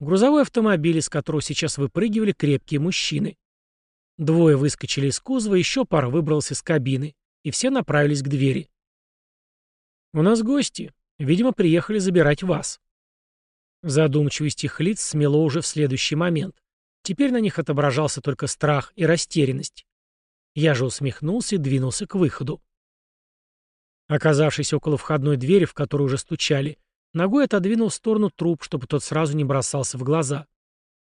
грузовой автомобиль, из которого сейчас выпрыгивали крепкие мужчины. Двое выскочили из кузова, еще пара выбралась из кабины, и все направились к двери. «У нас гости. Видимо, приехали забирать вас». Задумчивость их лиц смело уже в следующий момент. Теперь на них отображался только страх и растерянность. Я же усмехнулся и двинулся к выходу. Оказавшись около входной двери, в которую уже стучали, ногой отодвинул в сторону труп, чтобы тот сразу не бросался в глаза.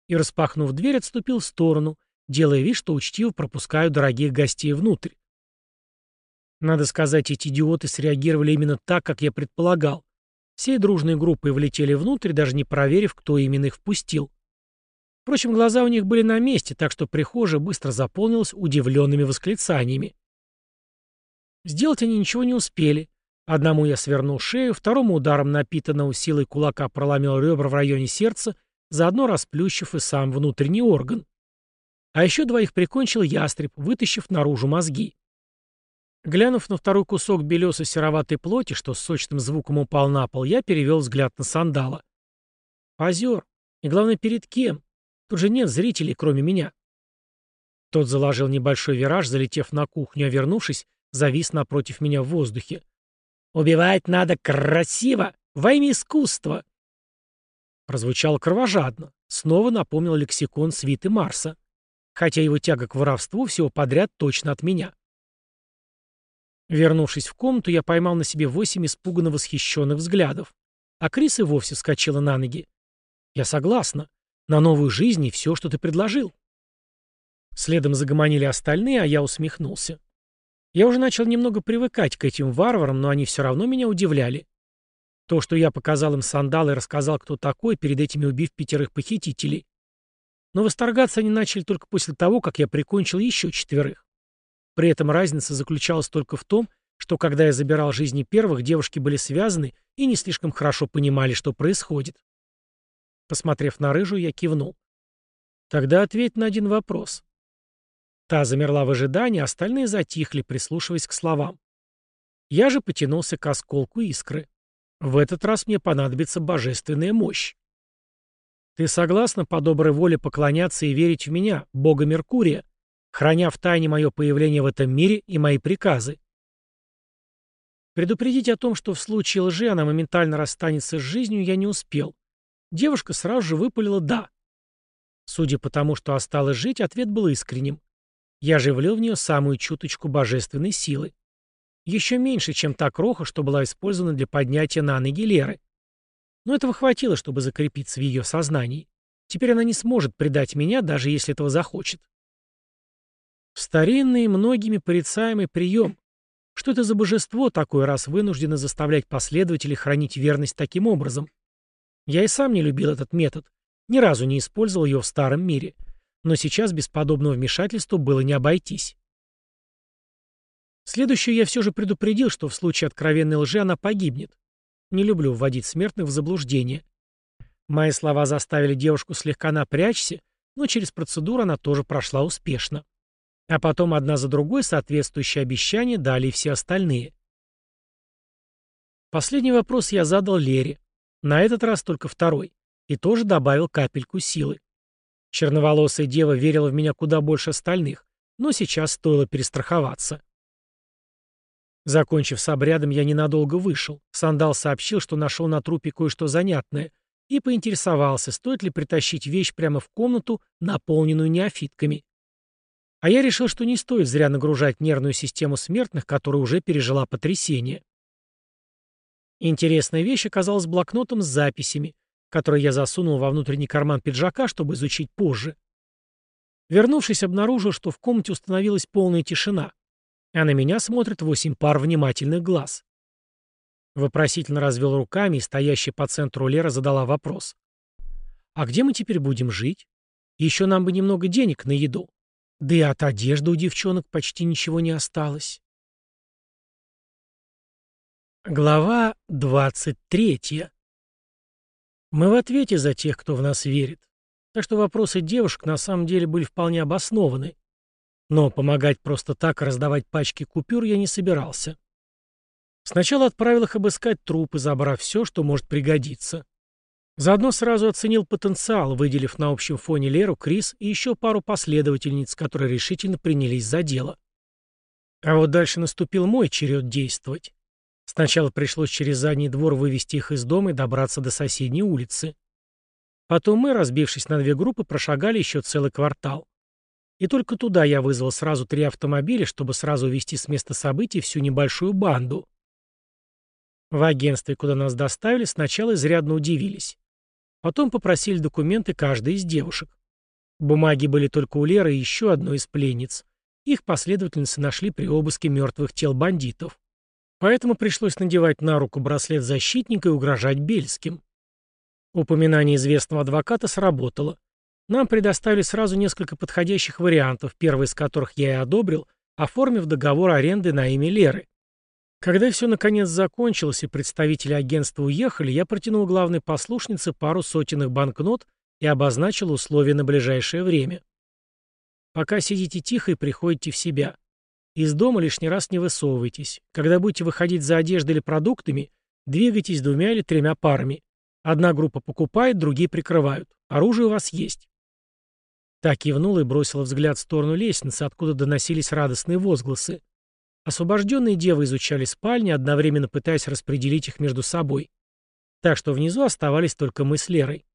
И, распахнув дверь, отступил в сторону, делая вид, что учтиво пропускаю дорогих гостей внутрь. Надо сказать, эти идиоты среагировали именно так, как я предполагал. Всей дружной группой влетели внутрь, даже не проверив, кто именно их впустил. Впрочем, глаза у них были на месте, так что прихожая быстро заполнилась удивленными восклицаниями. Сделать они ничего не успели. Одному я свернул шею, второму ударом напитанного силой кулака проломил ребра в районе сердца, заодно расплющив и сам внутренний орган. А еще двоих прикончил ястреб, вытащив наружу мозги. Глянув на второй кусок белесой сероватой плоти, что с сочным звуком упал на пол, я перевел взгляд на сандала. Позер. И главное, перед кем? Тут же нет зрителей, кроме меня. Тот заложил небольшой вираж, залетев на кухню, а вернувшись, завис напротив меня в воздухе. «Убивать надо красиво, во имя искусства!» Прозвучало кровожадно. Снова напомнил лексикон свиты Марса. Хотя его тяга к воровству всего подряд точно от меня. Вернувшись в комнату, я поймал на себе восемь испуганно восхищенных взглядов. А Крис и вовсе вскочила на ноги. «Я согласна. На новую жизнь и все, что ты предложил». Следом загомонили остальные, а я усмехнулся. Я уже начал немного привыкать к этим варварам, но они все равно меня удивляли. То, что я показал им сандалы и рассказал, кто такой, перед этими убив пятерых похитителей. Но восторгаться они начали только после того, как я прикончил еще четверых. При этом разница заключалась только в том, что когда я забирал жизни первых, девушки были связаны и не слишком хорошо понимали, что происходит. Посмотрев на рыжую, я кивнул. Тогда ответь на один вопрос. Та замерла в ожидании, остальные затихли, прислушиваясь к словам. Я же потянулся к осколку искры. В этот раз мне понадобится божественная мощь. Ты согласна по доброй воле поклоняться и верить в меня, бога Меркурия, храня в тайне мое появление в этом мире и мои приказы? Предупредить о том, что в случае лжи она моментально расстанется с жизнью, я не успел. Девушка сразу же выпалила «да». Судя по тому, что осталось жить, ответ был искренним. Я же влил в нее самую чуточку божественной силы. Еще меньше, чем та кроха, что была использована для поднятия на ноги Леры. Но этого хватило, чтобы закрепиться в ее сознании. Теперь она не сможет предать меня, даже если этого захочет. Старинный и многими порицаемый прием. Что это за божество такое, раз вынуждено заставлять последователей хранить верность таким образом? Я и сам не любил этот метод. Ни разу не использовал его в старом мире но сейчас без подобного вмешательства было не обойтись. Следующую я все же предупредил, что в случае откровенной лжи она погибнет. Не люблю вводить смертных в заблуждение. Мои слова заставили девушку слегка напрячься, но через процедуру она тоже прошла успешно. А потом одна за другой соответствующие обещания дали и все остальные. Последний вопрос я задал Лере. На этот раз только второй. И тоже добавил капельку силы. Черноволосая дева верила в меня куда больше остальных, но сейчас стоило перестраховаться. Закончив с обрядом, я ненадолго вышел. Сандал сообщил, что нашел на трупе кое-что занятное, и поинтересовался, стоит ли притащить вещь прямо в комнату, наполненную неофитками. А я решил, что не стоит зря нагружать нервную систему смертных, которая уже пережила потрясение. Интересная вещь оказалась блокнотом с записями, который я засунул во внутренний карман пиджака, чтобы изучить позже. Вернувшись, обнаружил, что в комнате установилась полная тишина, а на меня смотрят восемь пар внимательных глаз. Вопросительно развел руками, и стоящая по центру Лера задала вопрос. «А где мы теперь будем жить? Еще нам бы немного денег на еду. Да и от одежды у девчонок почти ничего не осталось». Глава двадцать третья мы в ответе за тех, кто в нас верит. Так что вопросы девушек на самом деле были вполне обоснованы. Но помогать просто так раздавать пачки купюр я не собирался. Сначала отправил их обыскать трупы, забрав все, что может пригодиться. Заодно сразу оценил потенциал, выделив на общем фоне Леру, Крис и еще пару последовательниц, которые решительно принялись за дело. А вот дальше наступил мой черед действовать. Сначала пришлось через задний двор вывести их из дома и добраться до соседней улицы. Потом мы, разбившись на две группы, прошагали еще целый квартал. И только туда я вызвал сразу три автомобиля, чтобы сразу увезти с места событий всю небольшую банду. В агентстве, куда нас доставили, сначала изрядно удивились. Потом попросили документы каждой из девушек. Бумаги были только у Леры и еще одной из пленниц. Их последовательницы нашли при обыске мертвых тел бандитов. Поэтому пришлось надевать на руку браслет защитника и угрожать Бельским. Упоминание известного адвоката сработало. Нам предоставили сразу несколько подходящих вариантов, первый из которых я и одобрил, оформив договор аренды на имя Леры. Когда все наконец закончилось и представители агентства уехали, я протянул главной послушнице пару сотенных банкнот и обозначил условия на ближайшее время. Пока сидите тихо и приходите в себя. Из дома лишний раз не высовывайтесь. Когда будете выходить за одеждой или продуктами, двигайтесь двумя или тремя парами. Одна группа покупает, другие прикрывают. Оружие у вас есть. Так кивнула и бросила взгляд в сторону лестницы, откуда доносились радостные возгласы. Освобожденные девы изучали спальни, одновременно пытаясь распределить их между собой. Так что внизу оставались только мы с Лерой.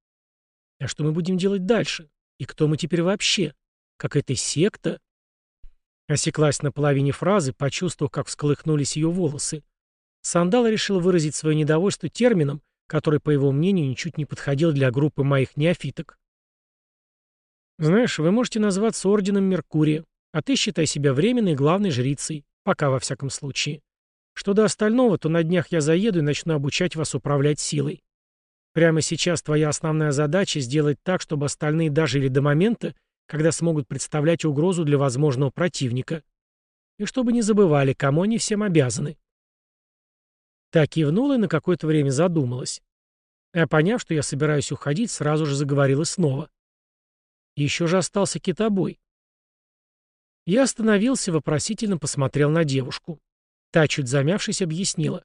А что мы будем делать дальше? И кто мы теперь вообще? Какая-то секта? Осеклась на половине фразы, почувствовав, как всколыхнулись ее волосы. Сандала решил выразить свое недовольство термином, который, по его мнению, ничуть не подходил для группы моих неофиток. «Знаешь, вы можете назваться Орденом Меркурия, а ты считай себя временной главной жрицей. Пока, во всяком случае. Что до остального, то на днях я заеду и начну обучать вас управлять силой. Прямо сейчас твоя основная задача сделать так, чтобы остальные дожили до момента, когда смогут представлять угрозу для возможного противника. И чтобы не забывали, кому они всем обязаны. Так кивнула и на какое-то время задумалась. А поняв, что я собираюсь уходить, сразу же заговорила снова. Еще же остался китобой. Я остановился, вопросительно посмотрел на девушку. Та, чуть замявшись, объяснила.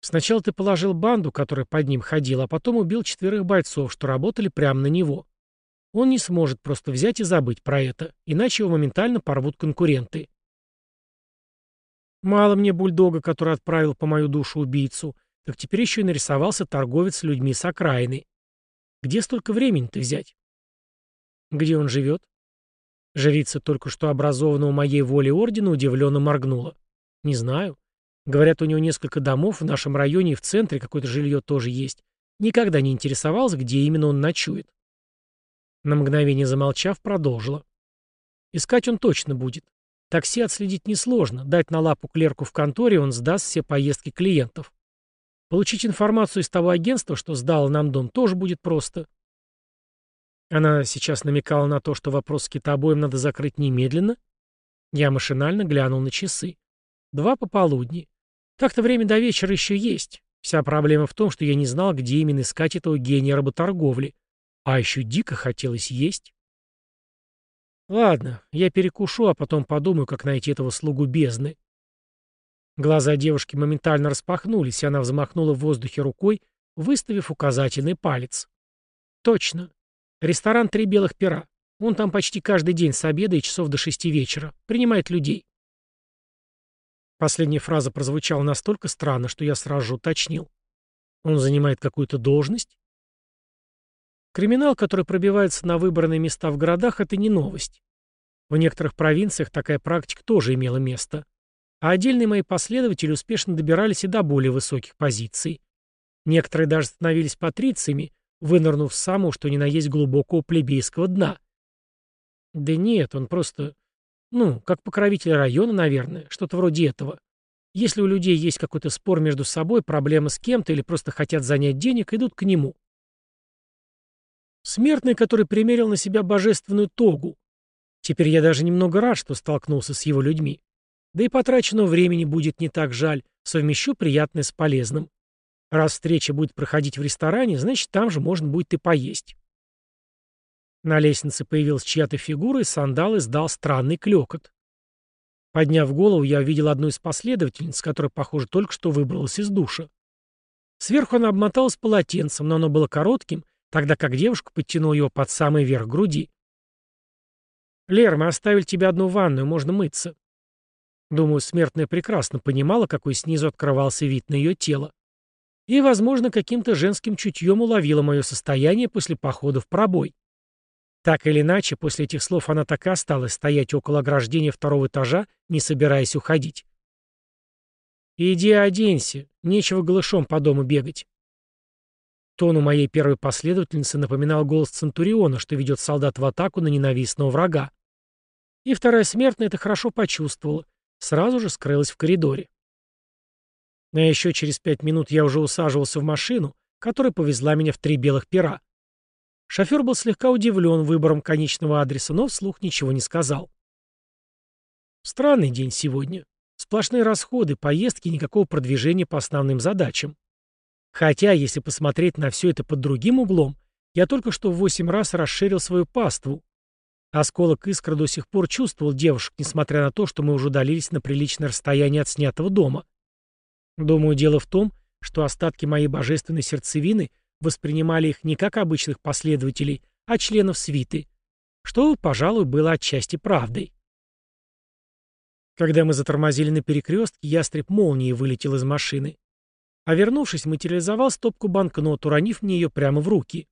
Сначала ты положил банду, которая под ним ходила, а потом убил четверых бойцов, что работали прямо на него. Он не сможет просто взять и забыть про это, иначе его моментально порвут конкуренты. Мало мне бульдога, который отправил по мою душу убийцу, так теперь еще и нарисовался торговец людьми с окраины. Где столько времени-то взять? Где он живет? Жрица только что образованного моей волей ордена удивленно моргнула. Не знаю. Говорят, у него несколько домов в нашем районе и в центре какое-то жилье тоже есть. Никогда не интересовался, где именно он ночует. На мгновение замолчав, продолжила. Искать он точно будет. Такси отследить несложно. Дать на лапу клерку в конторе, он сдаст все поездки клиентов. Получить информацию из того агентства, что сдало нам дом, тоже будет просто. Она сейчас намекала на то, что вопрос с китобоем надо закрыть немедленно. Я машинально глянул на часы. Два пополудни. Так-то время до вечера еще есть. Вся проблема в том, что я не знал, где именно искать этого гения работорговли. А еще дико хотелось есть. Ладно, я перекушу, а потом подумаю, как найти этого слугу бездны. Глаза девушки моментально распахнулись, и она взмахнула в воздухе рукой, выставив указательный палец. Точно. Ресторан «Три белых пера». Он там почти каждый день с обеда и часов до шести вечера. Принимает людей. Последняя фраза прозвучала настолько странно, что я сразу уточнил. Он занимает какую-то должность? Криминал, который пробивается на выбранные места в городах, это не новость. В некоторых провинциях такая практика тоже имела место. А отдельные мои последователи успешно добирались и до более высоких позиций. Некоторые даже становились патрициями, вынырнув с самого, что ни на есть глубокого плебейского дна. Да нет, он просто, ну, как покровитель района, наверное, что-то вроде этого. Если у людей есть какой-то спор между собой, проблема с кем-то или просто хотят занять денег, идут к нему. Смертный, который примерил на себя божественную тогу. Теперь я даже немного рад, что столкнулся с его людьми. Да и потраченного времени будет не так жаль, совмещу приятное с полезным. Раз встреча будет проходить в ресторане, значит, там же можно будет и поесть. На лестнице появилась чья-то фигура, и сандал издал странный клёкот. Подняв голову, я увидел одну из последовательниц, которая, похоже, только что выбралась из душа. Сверху она обмоталась полотенцем, но оно было коротким, тогда как девушка подтянула его под самый верх груди. «Лер, мы оставили тебе одну ванную, можно мыться». Думаю, смертная прекрасно понимала, какой снизу открывался вид на ее тело. И, возможно, каким-то женским чутьем уловила мое состояние после похода в пробой. Так или иначе, после этих слов она так и осталась стоять около ограждения второго этажа, не собираясь уходить. «Иди оденься, нечего голышом по дому бегать». Тон у моей первой последовательницы напоминал голос Центуриона, что ведет солдат в атаку на ненавистного врага. И вторая смертная это хорошо почувствовала, сразу же скрылась в коридоре. А еще через пять минут я уже усаживался в машину, которая повезла меня в три белых пера. Шофер был слегка удивлен выбором конечного адреса, но вслух ничего не сказал. Странный день сегодня. Сплошные расходы, поездки, никакого продвижения по основным задачам. Хотя, если посмотреть на все это под другим углом, я только что в восемь раз расширил свою паству. Осколок искра до сих пор чувствовал девушек, несмотря на то, что мы уже удалились на приличное расстояние от снятого дома. Думаю, дело в том, что остатки моей божественной сердцевины воспринимали их не как обычных последователей, а членов свиты, что, пожалуй, было отчасти правдой. Когда мы затормозили на перекрестке, ястреб молнией вылетел из машины. А вернувшись, материализовал стопку банкнот, уронив мне ее прямо в руки.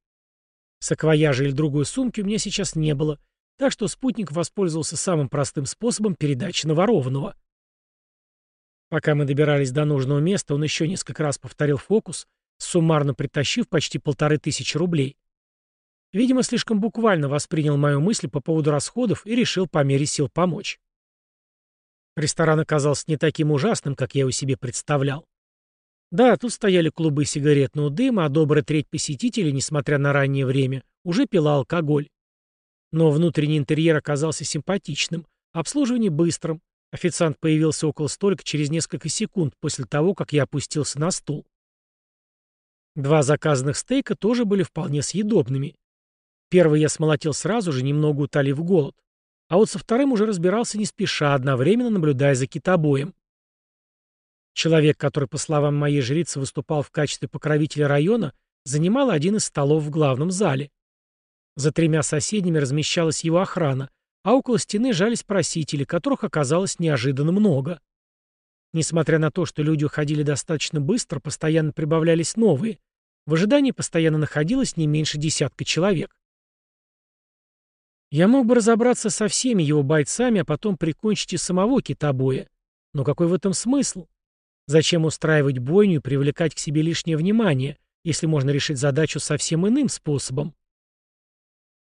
Саквояжа или другой сумки у меня сейчас не было, так что спутник воспользовался самым простым способом передачи наворованного. Пока мы добирались до нужного места, он еще несколько раз повторил фокус, суммарно притащив почти полторы тысячи рублей. Видимо, слишком буквально воспринял мою мысль по поводу расходов и решил по мере сил помочь. Ресторан оказался не таким ужасным, как я его себе представлял. Да, тут стояли клубы сигаретного дыма, а добрая треть посетителей, несмотря на раннее время, уже пила алкоголь. Но внутренний интерьер оказался симпатичным, обслуживание быстрым. Официант появился около столика через несколько секунд после того, как я опустился на стул. Два заказанных стейка тоже были вполне съедобными. Первый я смолотил сразу же, немного утолив голод. А вот со вторым уже разбирался не спеша, одновременно наблюдая за китобоем. Человек, который, по словам моей жрицы, выступал в качестве покровителя района, занимал один из столов в главном зале. За тремя соседними размещалась его охрана, а около стены жались просители, которых оказалось неожиданно много. Несмотря на то, что люди уходили достаточно быстро, постоянно прибавлялись новые. В ожидании постоянно находилось не меньше десятка человек. Я мог бы разобраться со всеми его бойцами, а потом прикончить и самого китобоя. Но какой в этом смысл? Зачем устраивать бойню и привлекать к себе лишнее внимание, если можно решить задачу совсем иным способом?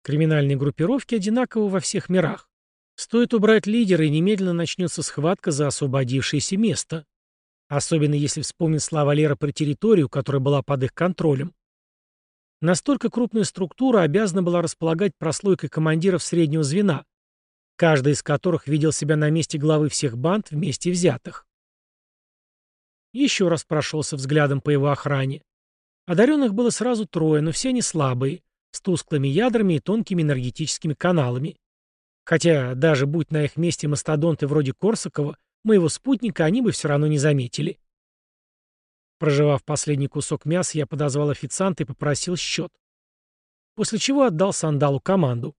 Криминальные группировки одинаковы во всех мирах. Стоит убрать лидера, и немедленно начнется схватка за освободившееся место. Особенно если вспомнить слова Лера про территорию, которая была под их контролем. Настолько крупная структура обязана была располагать прослойкой командиров среднего звена, каждый из которых видел себя на месте главы всех банд вместе взятых. Еще раз прошелся взглядом по его охране. Одаренных было сразу трое, но все они слабые, с тусклыми ядрами и тонкими энергетическими каналами. Хотя, даже будь на их месте мастодонты вроде Корсакова, моего спутника они бы все равно не заметили. Проживав последний кусок мяса, я подозвал официанта и попросил счет. После чего отдал сандалу команду.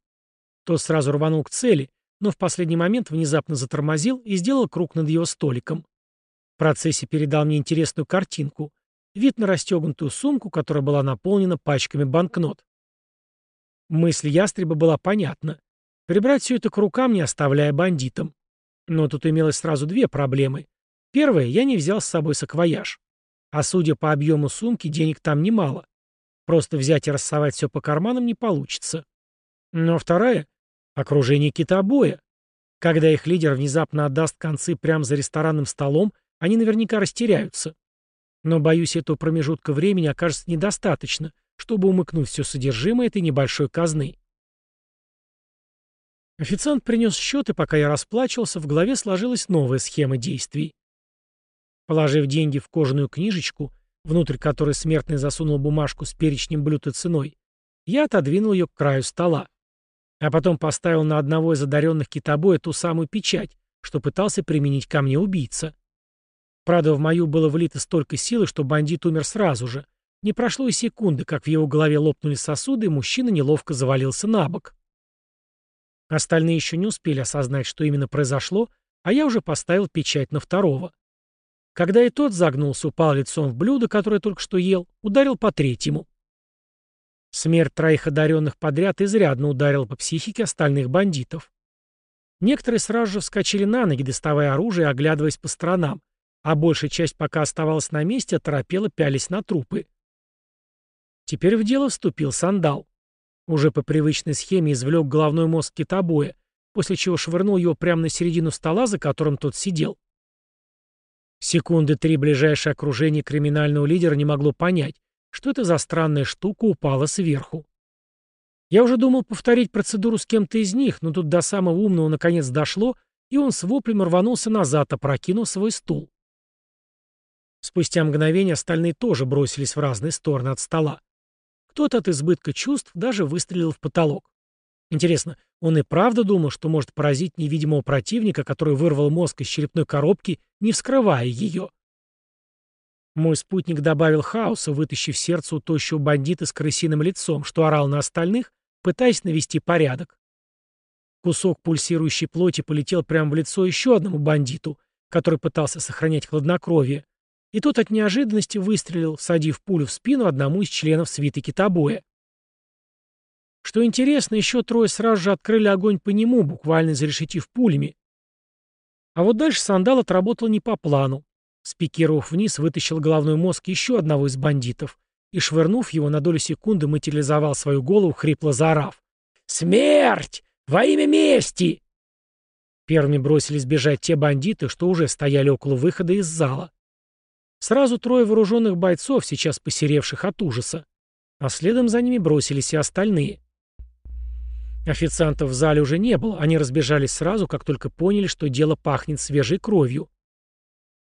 Тот сразу рванул к цели, но в последний момент внезапно затормозил и сделал круг над его столиком. В процессе передал мне интересную картинку. Вид на расстегнутую сумку, которая была наполнена пачками банкнот. Мысль ястреба была понятна. Прибрать все это к рукам, не оставляя бандитам. Но тут имелось сразу две проблемы. Первая, я не взял с собой саквояж. А судя по объему сумки, денег там немало. Просто взять и рассовать все по карманам не получится. Но вторая — окружение китобоя. Когда их лидер внезапно отдаст концы прямо за ресторанным столом, они наверняка растеряются. Но, боюсь, этого промежутка времени окажется недостаточно, чтобы умыкнуть все содержимое этой небольшой казны. Официант принес счет, и пока я расплачивался, в голове сложилась новая схема действий. Положив деньги в кожаную книжечку, внутрь которой смертный засунул бумажку с перечнем блюд и ценой, я отодвинул ее к краю стола. А потом поставил на одного из одаренных китобоя ту самую печать, что пытался применить ко мне убийца. Правда, в мою было влито столько силы, что бандит умер сразу же. Не прошло и секунды, как в его голове лопнули сосуды, и мужчина неловко завалился на бок. Остальные еще не успели осознать, что именно произошло, а я уже поставил печать на второго. Когда и тот загнулся, упал лицом в блюдо, которое только что ел, ударил по третьему. Смерть троих одаренных подряд изрядно ударила по психике остальных бандитов. Некоторые сразу же вскочили на ноги, доставая оружие и оглядываясь по сторонам, а большая часть пока оставалась на месте, оторопела пялись на трупы. Теперь в дело вступил сандал. Уже по привычной схеме извлек головной мозг китобоя, после чего швырнул его прямо на середину стола, за которым тот сидел. Секунды три ближайшее окружение криминального лидера не могло понять, что это за странная штука упала сверху. Я уже думал повторить процедуру с кем-то из них, но тут до самого умного наконец дошло, и он с воплем рванулся назад, опрокинув свой стул. Спустя мгновение остальные тоже бросились в разные стороны от стола. Кто-то от избытка чувств даже выстрелил в потолок. Интересно, он и правда думал, что может поразить невидимого противника, который вырвал мозг из черепной коробки, не вскрывая ее? Мой спутник добавил хаоса, вытащив сердце у тощего бандита с крысиным лицом, что орал на остальных, пытаясь навести порядок. Кусок пульсирующей плоти полетел прямо в лицо еще одному бандиту, который пытался сохранять хладнокровие, и тот от неожиданности выстрелил, садив пулю в спину одному из членов свиты китобоя. Что интересно, еще трое сразу же открыли огонь по нему, буквально зарешетив пулями. А вот дальше сандал отработал не по плану. Спикировав вниз, вытащил головной мозг еще одного из бандитов и, швырнув его, на долю секунды материализовал свою голову, хрипло заорав. «Смерть! Во имя мести!» Первыми бросились бежать те бандиты, что уже стояли около выхода из зала. Сразу трое вооруженных бойцов, сейчас посеревших от ужаса. А следом за ними бросились и остальные. Официантов в зале уже не было, они разбежались сразу, как только поняли, что дело пахнет свежей кровью.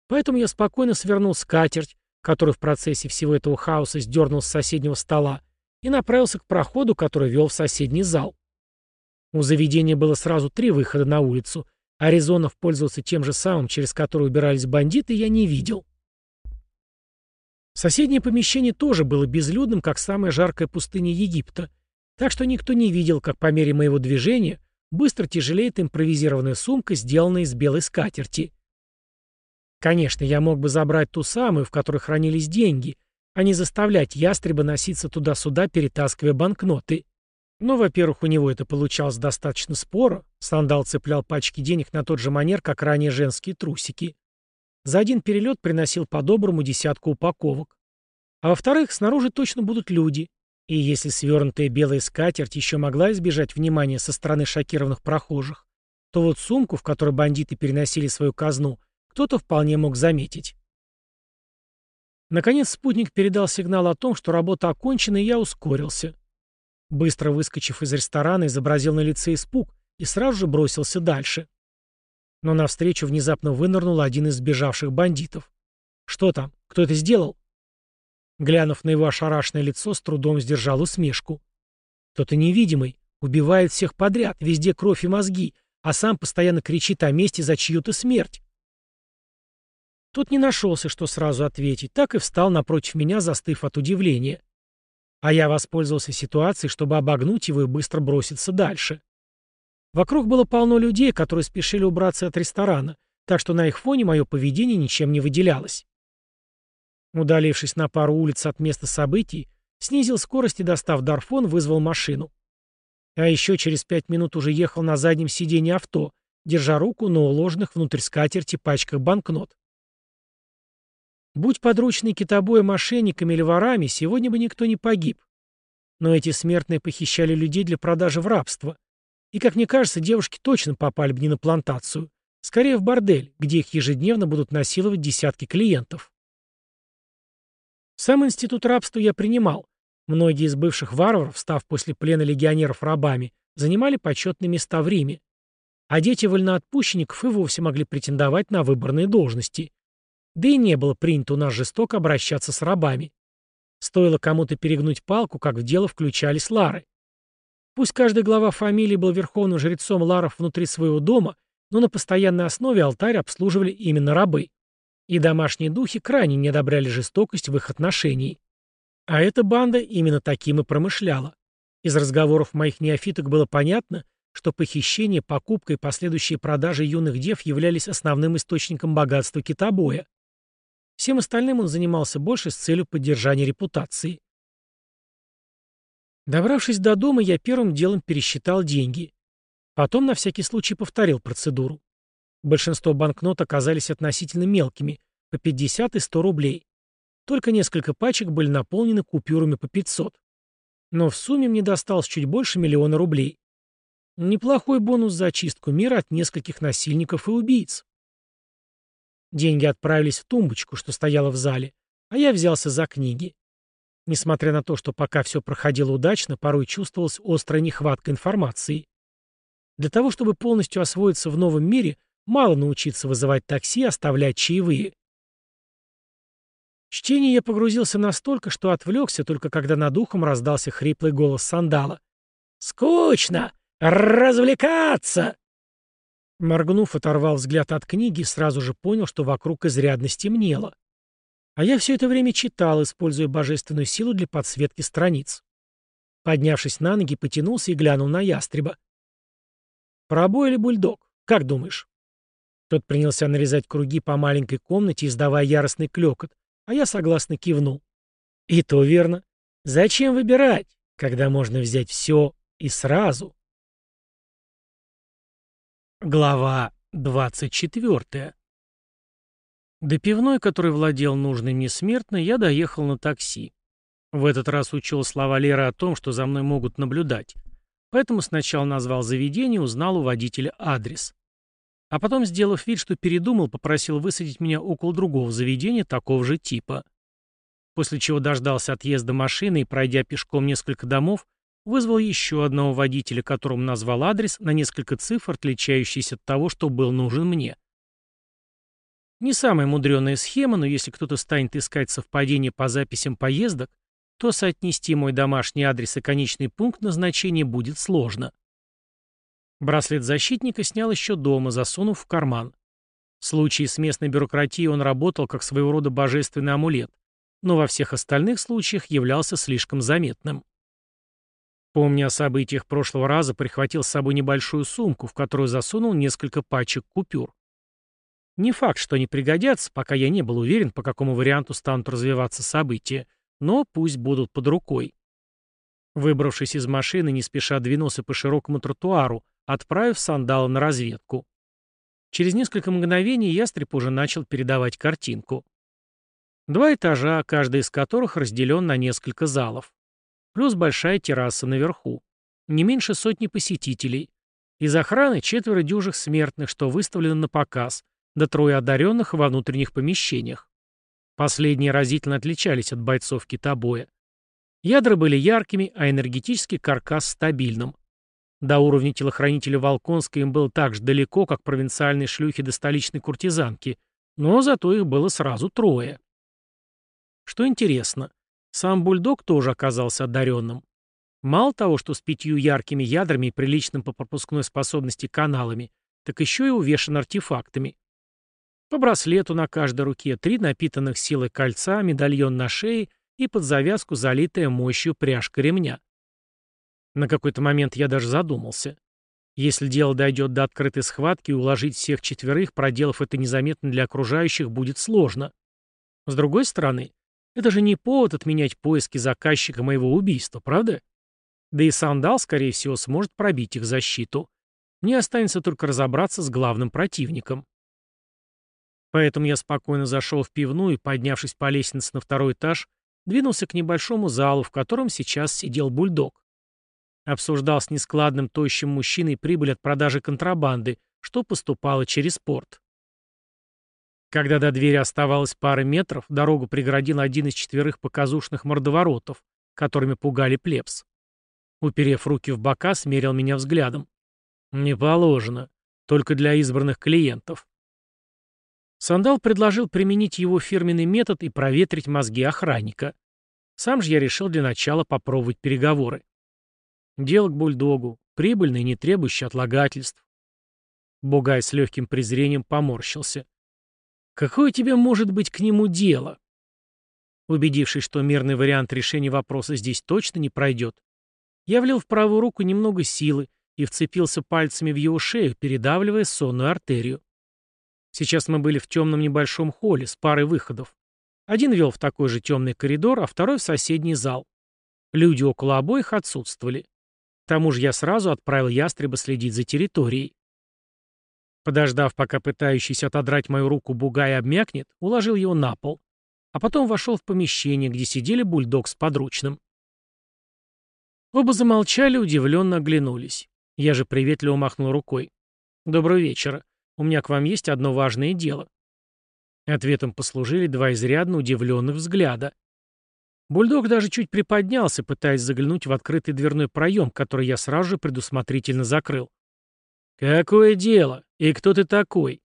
Поэтому я спокойно свернул скатерть, который в процессе всего этого хаоса сдернул с соседнего стола, и направился к проходу, который вел в соседний зал. У заведения было сразу три выхода на улицу, а резонов пользоваться тем же самым, через который убирались бандиты, я не видел. Соседнее помещение тоже было безлюдным, как самая жаркая пустыня Египта, так что никто не видел, как по мере моего движения быстро тяжелеет импровизированная сумка, сделанная из белой скатерти. Конечно, я мог бы забрать ту самую, в которой хранились деньги, а не заставлять ястреба носиться туда-сюда, перетаскивая банкноты. Но, во-первых, у него это получалось достаточно споро, сандал цеплял пачки денег на тот же манер, как ранее женские трусики. За один перелет приносил по-доброму десятку упаковок. А во-вторых, снаружи точно будут люди. И если свернутая белая скатерть еще могла избежать внимания со стороны шокированных прохожих, то вот сумку, в которой бандиты переносили свою казну, кто-то вполне мог заметить. Наконец спутник передал сигнал о том, что работа окончена, и я ускорился. Быстро выскочив из ресторана, изобразил на лице испуг и сразу же бросился дальше но навстречу внезапно вынырнул один из сбежавших бандитов. «Что там? Кто это сделал?» Глянув на его ошарашенное лицо, с трудом сдержал усмешку. «Кто-то невидимый, убивает всех подряд, везде кровь и мозги, а сам постоянно кричит о мести за чью-то смерть». Тут не нашелся, что сразу ответить, так и встал напротив меня, застыв от удивления. А я воспользовался ситуацией, чтобы обогнуть его и быстро броситься дальше. Вокруг было полно людей, которые спешили убраться от ресторана, так что на их фоне мое поведение ничем не выделялось. Удалившись на пару улиц от места событий, снизил скорость и, достав Дарфон, вызвал машину. А еще через пять минут уже ехал на заднем сиденье авто, держа руку на уложенных внутрь скатерти пачках банкнот. Будь подручные китобоя мошенниками или ворами, сегодня бы никто не погиб. Но эти смертные похищали людей для продажи в рабство. И, как мне кажется, девушки точно попали бы не на плантацию. Скорее в бордель, где их ежедневно будут насиловать десятки клиентов. Сам институт рабства я принимал. Многие из бывших варваров, став после плена легионеров рабами, занимали почетные места в Риме. А дети вольноотпущенников и вовсе могли претендовать на выборные должности. Да и не было принято у нас жестоко обращаться с рабами. Стоило кому-то перегнуть палку, как в дело включались лары. Пусть каждый глава фамилии был верховным жрецом ларов внутри своего дома, но на постоянной основе алтарь обслуживали именно рабы. И домашние духи крайне не одобряли жестокость в их отношении. А эта банда именно таким и промышляла. Из разговоров моих неофиток было понятно, что похищение, покупка и последующие продажи юных дев являлись основным источником богатства китобоя. Всем остальным он занимался больше с целью поддержания репутации. Добравшись до дома, я первым делом пересчитал деньги. Потом на всякий случай повторил процедуру. Большинство банкнот оказались относительно мелкими, по 50 и 100 рублей. Только несколько пачек были наполнены купюрами по 500. Но в сумме мне досталось чуть больше миллиона рублей. Неплохой бонус за очистку мира от нескольких насильников и убийц. Деньги отправились в тумбочку, что стояла в зале, а я взялся за книги. Несмотря на то, что пока все проходило удачно, порой чувствовалась острая нехватка информации. Для того, чтобы полностью освоиться в новом мире, мало научиться вызывать такси и оставлять чаевые. Чтение я погрузился настолько, что отвлекся, только когда над ухом раздался хриплый голос сандала. «Скучно! Развлекаться!» Моргнув, оторвал взгляд от книги и сразу же понял, что вокруг изрядно стемнело. А я все это время читал, используя божественную силу для подсветки страниц. Поднявшись на ноги, потянулся и глянул на ястреба. «Пробой или бульдог? Как думаешь?» Тот принялся нарезать круги по маленькой комнате, издавая яростный клёкот, а я согласно кивнул. «И то верно. Зачем выбирать, когда можно взять все и сразу?» Глава двадцать четвертая до пивной, который владел нужной мне смертно, я доехал на такси. В этот раз учел слова Леры о том, что за мной могут наблюдать. Поэтому сначала назвал заведение, узнал у водителя адрес. А потом, сделав вид, что передумал, попросил высадить меня около другого заведения такого же типа. После чего дождался отъезда машины и, пройдя пешком несколько домов, вызвал еще одного водителя, которому назвал адрес на несколько цифр, отличающийся от того, что был нужен мне. Не самая мудреная схема, но если кто-то станет искать совпадение по записям поездок, то соотнести мой домашний адрес и конечный пункт назначения будет сложно. Браслет защитника снял еще дома, засунув в карман. В случае с местной бюрократией он работал как своего рода божественный амулет, но во всех остальных случаях являлся слишком заметным. Помня о событиях прошлого раза, прихватил с собой небольшую сумку, в которую засунул несколько пачек купюр. Не факт, что они пригодятся, пока я не был уверен, по какому варианту станут развиваться события, но пусть будут под рукой. Выбравшись из машины, не спеша двинулся по широкому тротуару, отправив сандала на разведку. Через несколько мгновений ястреб уже начал передавать картинку. Два этажа, каждый из которых разделен на несколько залов. Плюс большая терраса наверху. Не меньше сотни посетителей. Из охраны четверо дюжих смертных, что выставлено на показ, да трое одаренных во внутренних помещениях. Последние разительно отличались от бойцов китобоя. Ядра были яркими, а энергетический каркас стабильным. До уровня телохранителя Волконска им было так же далеко, как провинциальные шлюхи до столичной куртизанки, но зато их было сразу трое. Что интересно, сам бульдог тоже оказался одаренным. Мало того, что с пятью яркими ядрами и приличным по пропускной способности каналами, так еще и увешан артефактами. По браслету на каждой руке, три напитанных силой кольца, медальон на шее и под завязку залитая мощью пряжка ремня. На какой-то момент я даже задумался. Если дело дойдет до открытой схватки, уложить всех четверых, проделав это незаметно для окружающих, будет сложно. С другой стороны, это же не повод отменять поиски заказчика моего убийства, правда? Да и Сандал, скорее всего, сможет пробить их защиту. Мне останется только разобраться с главным противником. Поэтому я спокойно зашел в пивную и, поднявшись по лестнице на второй этаж, двинулся к небольшому залу, в котором сейчас сидел бульдог. Обсуждал с нескладным тощим мужчиной прибыль от продажи контрабанды, что поступало через порт. Когда до двери оставалось пара метров, дорогу преградил один из четверых показушных мордоворотов, которыми пугали плебс. Уперев руки в бока, смерил меня взглядом. «Не положено. Только для избранных клиентов». Сандал предложил применить его фирменный метод и проветрить мозги охранника. Сам же я решил для начала попробовать переговоры. Дело к бульдогу, прибыльный, не требующий отлагательств. Бугай с легким презрением поморщился. Какое тебе может быть к нему дело? Убедившись, что мирный вариант решения вопроса здесь точно не пройдет, я влил в правую руку немного силы и вцепился пальцами в его шею, передавливая сонную артерию. Сейчас мы были в темном небольшом холле с парой выходов. Один вел в такой же темный коридор, а второй в соседний зал. Люди около обоих отсутствовали. К тому же я сразу отправил ястреба следить за территорией. Подождав, пока пытающийся отодрать мою руку бугай обмякнет, уложил его на пол а потом вошел в помещение, где сидели бульдог с подручным. Оба замолчали, удивленно оглянулись. Я же приветливо махнул рукой. «Доброго вечера. У меня к вам есть одно важное дело». Ответом послужили два изрядно удивленных взгляда. Бульдог даже чуть приподнялся, пытаясь заглянуть в открытый дверной проем, который я сразу же предусмотрительно закрыл. «Какое дело? И кто ты такой?»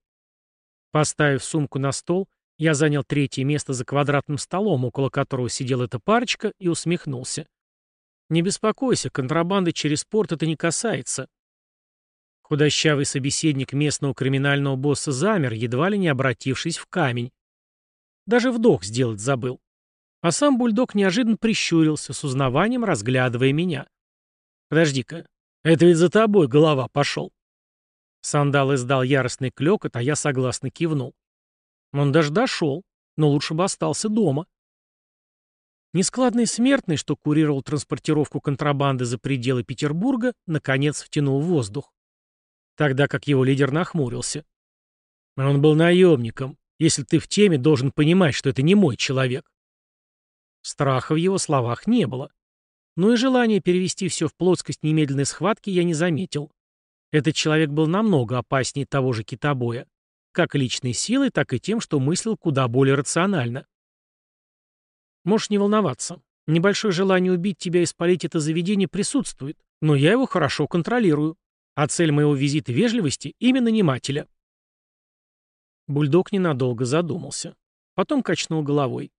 Поставив сумку на стол, я занял третье место за квадратным столом, около которого сидела эта парочка, и усмехнулся. «Не беспокойся, контрабанды через порт это не касается». Худощавый собеседник местного криминального босса замер, едва ли не обратившись в камень. Даже вдох сделать забыл. А сам бульдог неожиданно прищурился, с узнаванием разглядывая меня. «Подожди-ка, это ведь за тобой голова пошел». Сандал издал яростный клёкот, а я согласно кивнул. Он даже дошел, но лучше бы остался дома. Нескладный смертный, что курировал транспортировку контрабанды за пределы Петербурга, наконец втянул воздух. Тогда как его лидер нахмурился. Он был наемником. Если ты в теме, должен понимать, что это не мой человек. Страха в его словах не было. Но и желание перевести все в плоскость немедленной схватки я не заметил. Этот человек был намного опаснее того же китобоя как личной силой, так и тем, что мыслил куда более рационально. Можешь не волноваться. Небольшое желание убить тебя и спалить это заведение присутствует, но я его хорошо контролирую. А цель моего визита вежливости именно нанимателя. Бульдог ненадолго задумался. Потом качнул головой.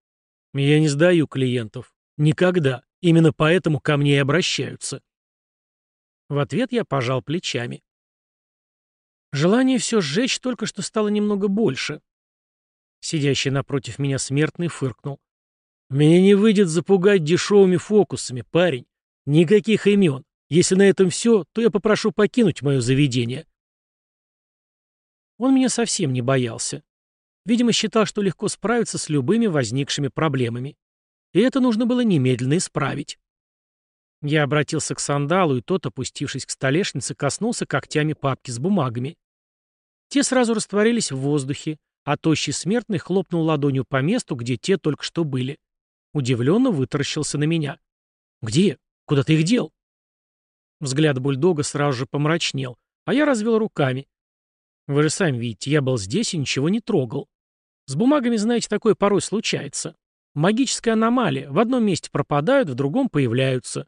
Я не сдаю клиентов. Никогда. Именно поэтому ко мне и обращаются. В ответ я пожал плечами. Желание все сжечь только что стало немного больше. Сидящий напротив меня смертный фыркнул. «Меня не выйдет запугать дешевыми фокусами, парень. Никаких имен. Если на этом все, то я попрошу покинуть мое заведение». Он меня совсем не боялся. Видимо, считал, что легко справиться с любыми возникшими проблемами. И это нужно было немедленно исправить. Я обратился к сандалу, и тот, опустившись к столешнице, коснулся когтями папки с бумагами. Те сразу растворились в воздухе, а тощий смертный хлопнул ладонью по месту, где те только что были. Удивленно вытаращился на меня. «Где? Куда ты их дел?» Взгляд бульдога сразу же помрачнел, а я развел руками. «Вы же сами видите, я был здесь и ничего не трогал. С бумагами, знаете, такое порой случается. Магическая аномалия. В одном месте пропадают, в другом появляются.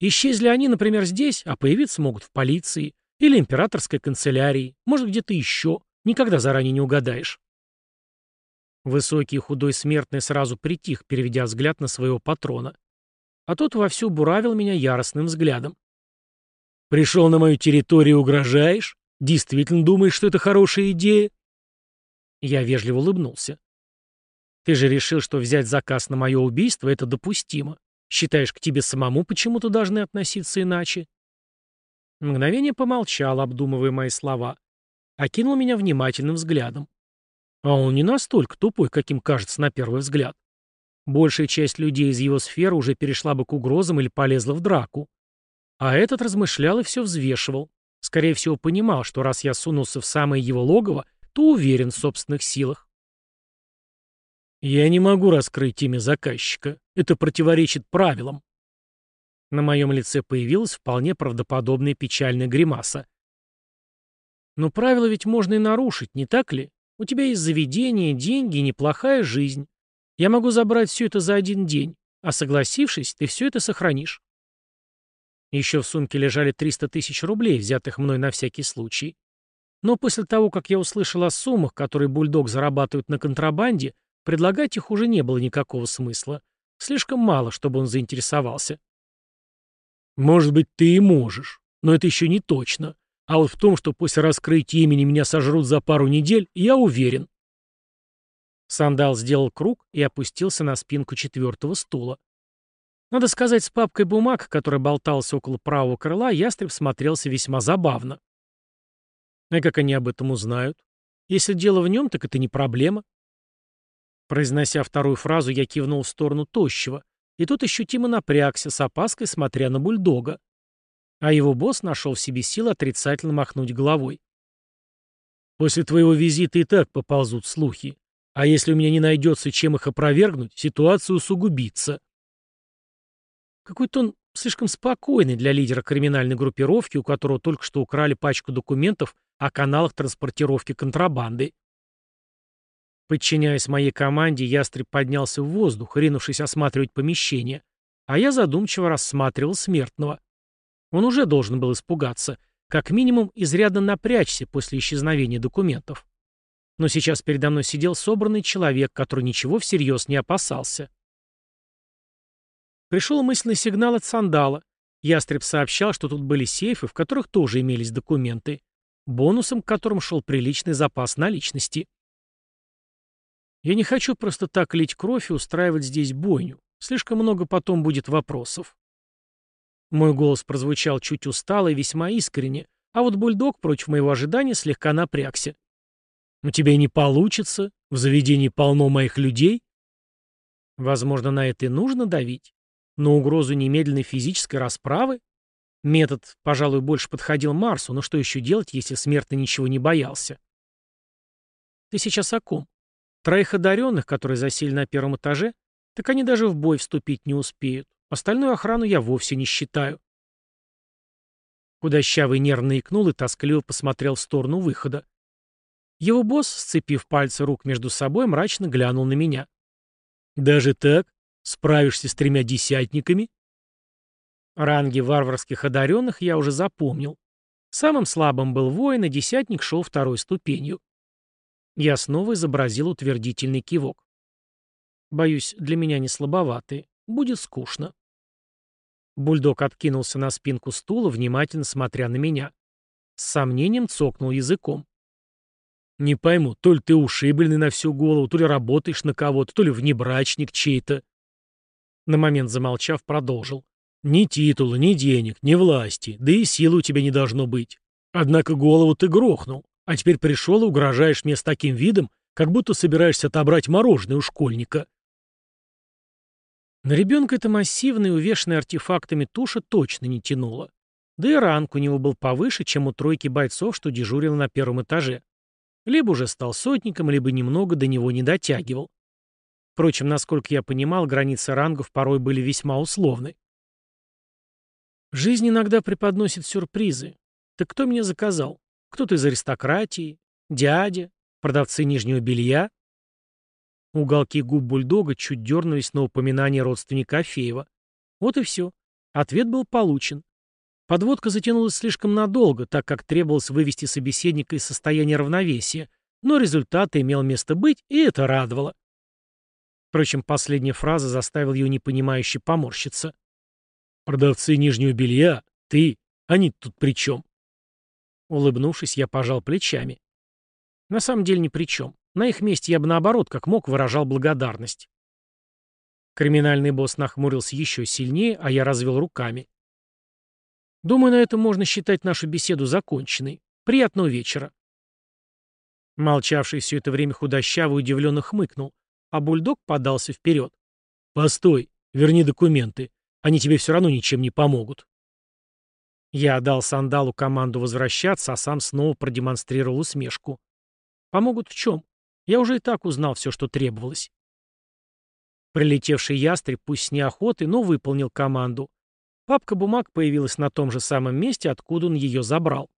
Исчезли они, например, здесь, а появиться могут в полиции. Или императорской канцелярии, может, где-то еще. Никогда заранее не угадаешь. Высокий и худой смертный сразу притих, переведя взгляд на своего патрона. А тот вовсю буравил меня яростным взглядом. «Пришел на мою территорию угрожаешь? Действительно думаешь, что это хорошая идея?» Я вежливо улыбнулся. «Ты же решил, что взять заказ на мое убийство — это допустимо. Считаешь, к тебе самому почему-то должны относиться иначе? Мгновение помолчал, обдумывая мои слова. Окинул меня внимательным взглядом. А он не настолько тупой, каким кажется на первый взгляд. Большая часть людей из его сферы уже перешла бы к угрозам или полезла в драку. А этот размышлял и все взвешивал. Скорее всего, понимал, что раз я сунулся в самое его логово, то уверен в собственных силах. «Я не могу раскрыть имя заказчика. Это противоречит правилам», на моем лице появилась вполне правдоподобная печальная гримаса. Но правила ведь можно и нарушить, не так ли? У тебя есть заведение, деньги и неплохая жизнь. Я могу забрать все это за один день, а согласившись, ты все это сохранишь. Еще в сумке лежали 300 тысяч рублей, взятых мной на всякий случай. Но после того, как я услышал о суммах, которые бульдог зарабатывает на контрабанде, предлагать их уже не было никакого смысла. Слишком мало, чтобы он заинтересовался. Может быть, ты и можешь, но это еще не точно. А вот в том, что после раскрытия имени меня сожрут за пару недель, я уверен. Сандал сделал круг и опустился на спинку четвертого стула. Надо сказать, с папкой бумаг, которая болталась около правого крыла, ястреб смотрелся весьма забавно. А как они об этом узнают? Если дело в нем, так это не проблема. Произнося вторую фразу, я кивнул в сторону тощего, и тот ощутимо напрягся, с опаской смотря на бульдога. А его босс нашел в себе силы отрицательно махнуть головой. «После твоего визита и так поползут слухи. А если у меня не найдется, чем их опровергнуть, ситуация усугубится». Какой-то он слишком спокойный для лидера криминальной группировки, у которого только что украли пачку документов о каналах транспортировки контрабанды. Подчиняясь моей команде, ястреб поднялся в воздух, ринувшись осматривать помещение, а я задумчиво рассматривал смертного. Он уже должен был испугаться, как минимум изрядно напрячься после исчезновения документов. Но сейчас передо мной сидел собранный человек, который ничего всерьез не опасался. Пришел мысленный сигнал от Сандала. Ястреб сообщал, что тут были сейфы, в которых тоже имелись документы, бонусом к которым шел приличный запас наличности. Я не хочу просто так лить кровь и устраивать здесь бойню. Слишком много потом будет вопросов. Мой голос прозвучал чуть устало и весьма искренне, а вот бульдог против моего ожидания слегка напрягся. «У тебя не получится. В заведении полно моих людей». Возможно, на это и нужно давить. Но угрозу немедленной физической расправы? Метод, пожалуй, больше подходил Марсу, но что еще делать, если смертный ничего не боялся? Ты сейчас о ком? Троих одаренных, которые засели на первом этаже, так они даже в бой вступить не успеют. Остальную охрану я вовсе не считаю. Худощавый нервно икнул и тоскливо посмотрел в сторону выхода. Его босс, сцепив пальцы рук между собой, мрачно глянул на меня. «Даже так? Справишься с тремя десятниками?» Ранги варварских одаренных я уже запомнил. Самым слабым был воин, а десятник шел второй ступенью. Я снова изобразил утвердительный кивок. Боюсь, для меня не слабоватый. Будет скучно. Бульдог откинулся на спинку стула, внимательно смотря на меня. С сомнением цокнул языком. «Не пойму, то ли ты ушибленный на всю голову, то ли работаешь на кого-то, то ли внебрачник чей-то». На момент замолчав, продолжил. «Ни титула, ни денег, ни власти, да и силы у тебя не должно быть. Однако голову ты грохнул. А теперь пришел и угрожаешь мне с таким видом, как будто собираешься отобрать мороженое у школьника. На ребенка эта массивная, увешанная артефактами туша точно не тянула. Да и ранг у него был повыше, чем у тройки бойцов, что дежурил на первом этаже. Либо уже стал сотником, либо немного до него не дотягивал. Впрочем, насколько я понимал, границы рангов порой были весьма условны. Жизнь иногда преподносит сюрпризы. Так кто меня заказал? Кто-то из аристократии, дядя, продавцы нижнего белья. Уголки губ бульдога чуть дернулись на упоминание родственника Афеева. Вот и все. Ответ был получен. Подводка затянулась слишком надолго, так как требовалось вывести собеседника из состояния равновесия, но результат имел место быть, и это радовало. Впрочем, последняя фраза заставила ее непонимающе поморщиться. «Продавцы нижнего белья? Ты? Они тут при чем?» Улыбнувшись, я пожал плечами. На самом деле ни при чем. На их месте я бы наоборот, как мог, выражал благодарность. Криминальный босс нахмурился еще сильнее, а я развел руками. Думаю, на этом можно считать нашу беседу законченной. Приятного вечера. Молчавший все это время худощавый удивленно хмыкнул, а бульдог подался вперед. «Постой, верни документы. Они тебе все равно ничем не помогут». Я дал Сандалу команду возвращаться, а сам снова продемонстрировал усмешку. Помогут в чем? Я уже и так узнал все, что требовалось. Прилетевший ястреб, пусть с неохотой, но выполнил команду. Папка бумаг появилась на том же самом месте, откуда он ее забрал.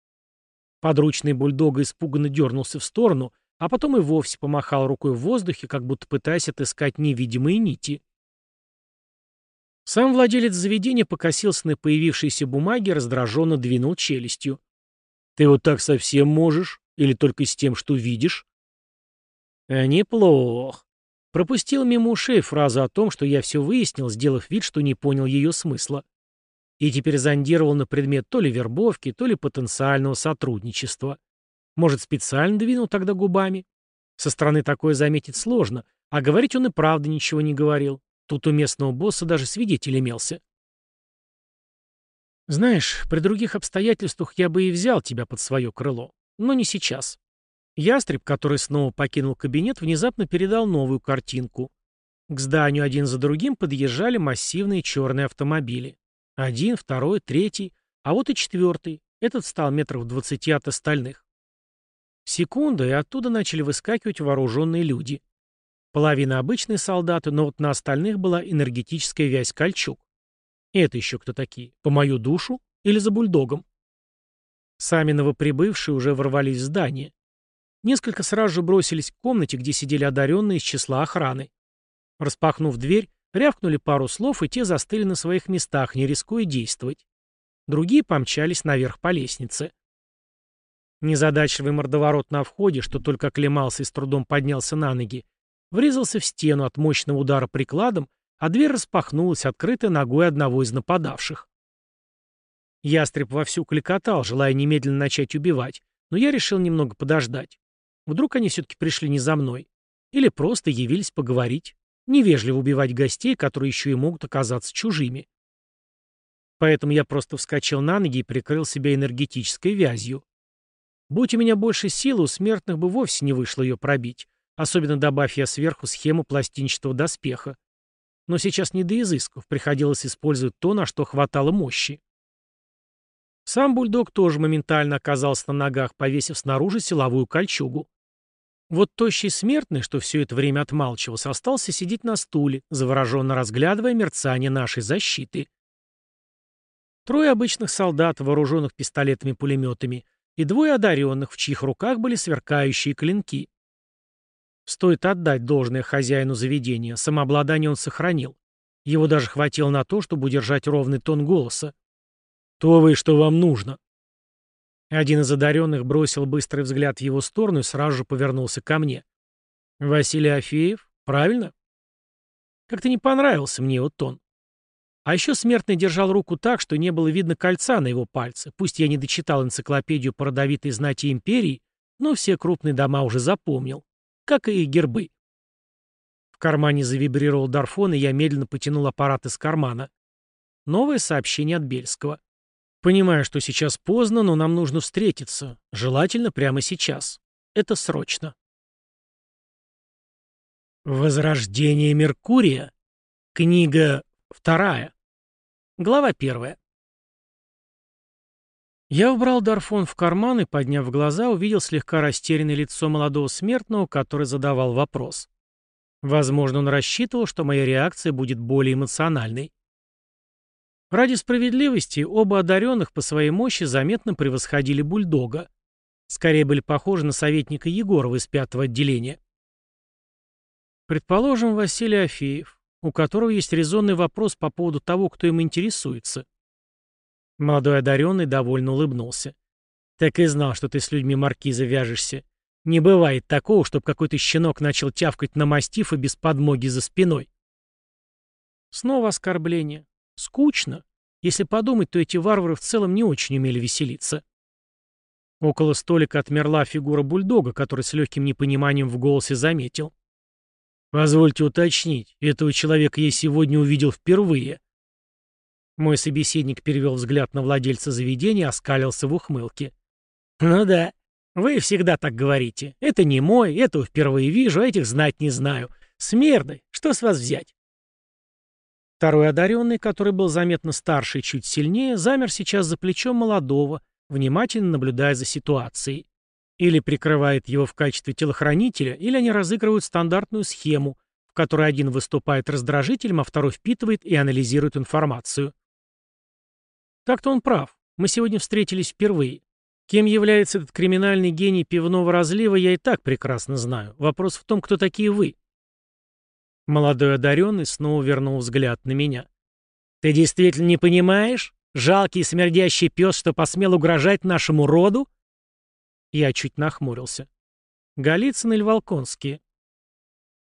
Подручный бульдога испуганно дернулся в сторону, а потом и вовсе помахал рукой в воздухе, как будто пытаясь отыскать невидимые нити. Сам владелец заведения покосился на появившиеся бумаги раздраженно двинул челюстью. «Ты вот так совсем можешь? Или только с тем, что видишь?» «А неплохо». Пропустил мимо ушей фразу о том, что я все выяснил, сделав вид, что не понял ее смысла. И теперь зондировал на предмет то ли вербовки, то ли потенциального сотрудничества. Может, специально двинул тогда губами? Со стороны такое заметить сложно, А говорить он и правда ничего не говорил. Тут у местного босса даже свидетель имелся. Знаешь, при других обстоятельствах я бы и взял тебя под свое крыло. Но не сейчас. Ястреб, который снова покинул кабинет, внезапно передал новую картинку. К зданию один за другим подъезжали массивные черные автомобили. Один, второй, третий, а вот и четвертый. Этот стал метров двадцати от остальных. Секунда, и оттуда начали выскакивать вооруженные люди. Половина обычные солдаты, но вот на остальных была энергетическая вязь кольчуг. Это еще кто такие? По мою душу? Или за бульдогом? Сами новоприбывшие уже ворвались в здание. Несколько сразу же бросились к комнате, где сидели одаренные из числа охраны. Распахнув дверь, рявкнули пару слов, и те застыли на своих местах, не рискуя действовать. Другие помчались наверх по лестнице. Незадачливый мордоворот на входе, что только оклемался и с трудом поднялся на ноги, врезался в стену от мощного удара прикладом, а дверь распахнулась, открытая ногой одного из нападавших. Ястреб вовсю кликотал, желая немедленно начать убивать, но я решил немного подождать. Вдруг они все-таки пришли не за мной. Или просто явились поговорить. Невежливо убивать гостей, которые еще и могут оказаться чужими. Поэтому я просто вскочил на ноги и прикрыл себя энергетической вязью. Будь у меня больше силы, у смертных бы вовсе не вышло ее пробить, особенно добавь я сверху схему пластинчатого доспеха. Но сейчас не до изысков, приходилось использовать то, на что хватало мощи. Сам бульдог тоже моментально оказался на ногах, повесив снаружи силовую кольчугу. Вот тощий смертный, что все это время отмалчивался, остался сидеть на стуле, завороженно разглядывая мерцание нашей защиты. Трое обычных солдат, вооруженных пистолетами-пулеметами, и двое одаренных, в чьих руках были сверкающие клинки. Стоит отдать должное хозяину заведения, самообладание он сохранил. Его даже хватило на то, чтобы удержать ровный тон голоса. «То вы, что вам нужно?» Один из одаренных бросил быстрый взгляд в его сторону и сразу же повернулся ко мне. «Василий Афеев? Правильно?» Как-то не понравился мне его тон. А еще смертный держал руку так, что не было видно кольца на его пальце. Пусть я не дочитал энциклопедию по родовитой знати империи, но все крупные дома уже запомнил. Как и их гербы. В кармане завибрировал Дарфон, и я медленно потянул аппарат из кармана. Новое сообщение от Бельского. Понимаю, что сейчас поздно, но нам нужно встретиться. Желательно прямо сейчас. Это срочно. Возрождение Меркурия. Книга вторая. Глава первая. Я убрал Дарфон в карман и, подняв глаза, увидел слегка растерянное лицо молодого смертного, который задавал вопрос. Возможно, он рассчитывал, что моя реакция будет более эмоциональной. Ради справедливости, оба одаренных по своей мощи заметно превосходили бульдога. Скорее были похожи на советника Егорова из пятого отделения. Предположим, Василий Афеев, у которого есть резонный вопрос по поводу того, кто им интересуется. Молодой одаренный довольно улыбнулся. «Так и знал, что ты с людьми маркиза вяжешься. Не бывает такого, чтобы какой-то щенок начал тявкать на мастифа без подмоги за спиной». Снова оскорбление. Скучно. Если подумать, то эти варвары в целом не очень умели веселиться. Около столика отмерла фигура бульдога, который с легким непониманием в голосе заметил. Позвольте уточнить, этого человека я сегодня увидел впервые. Мой собеседник перевел взгляд на владельца заведения, оскалился в ухмылке. Ну да, вы всегда так говорите. Это не мой, этого впервые вижу, а этих знать не знаю. Смерды, что с вас взять? Второй одаренный, который был заметно старше и чуть сильнее, замер сейчас за плечом молодого, внимательно наблюдая за ситуацией. Или прикрывает его в качестве телохранителя, или они разыгрывают стандартную схему, в которой один выступает раздражителем, а второй впитывает и анализирует информацию. Так-то он прав. Мы сегодня встретились впервые. Кем является этот криминальный гений пивного разлива, я и так прекрасно знаю. Вопрос в том, кто такие вы. Молодой одаренный снова вернул взгляд на меня. «Ты действительно не понимаешь? Жалкий и смердящий пес, что посмел угрожать нашему роду? Я чуть нахмурился. Голицын или Волконские?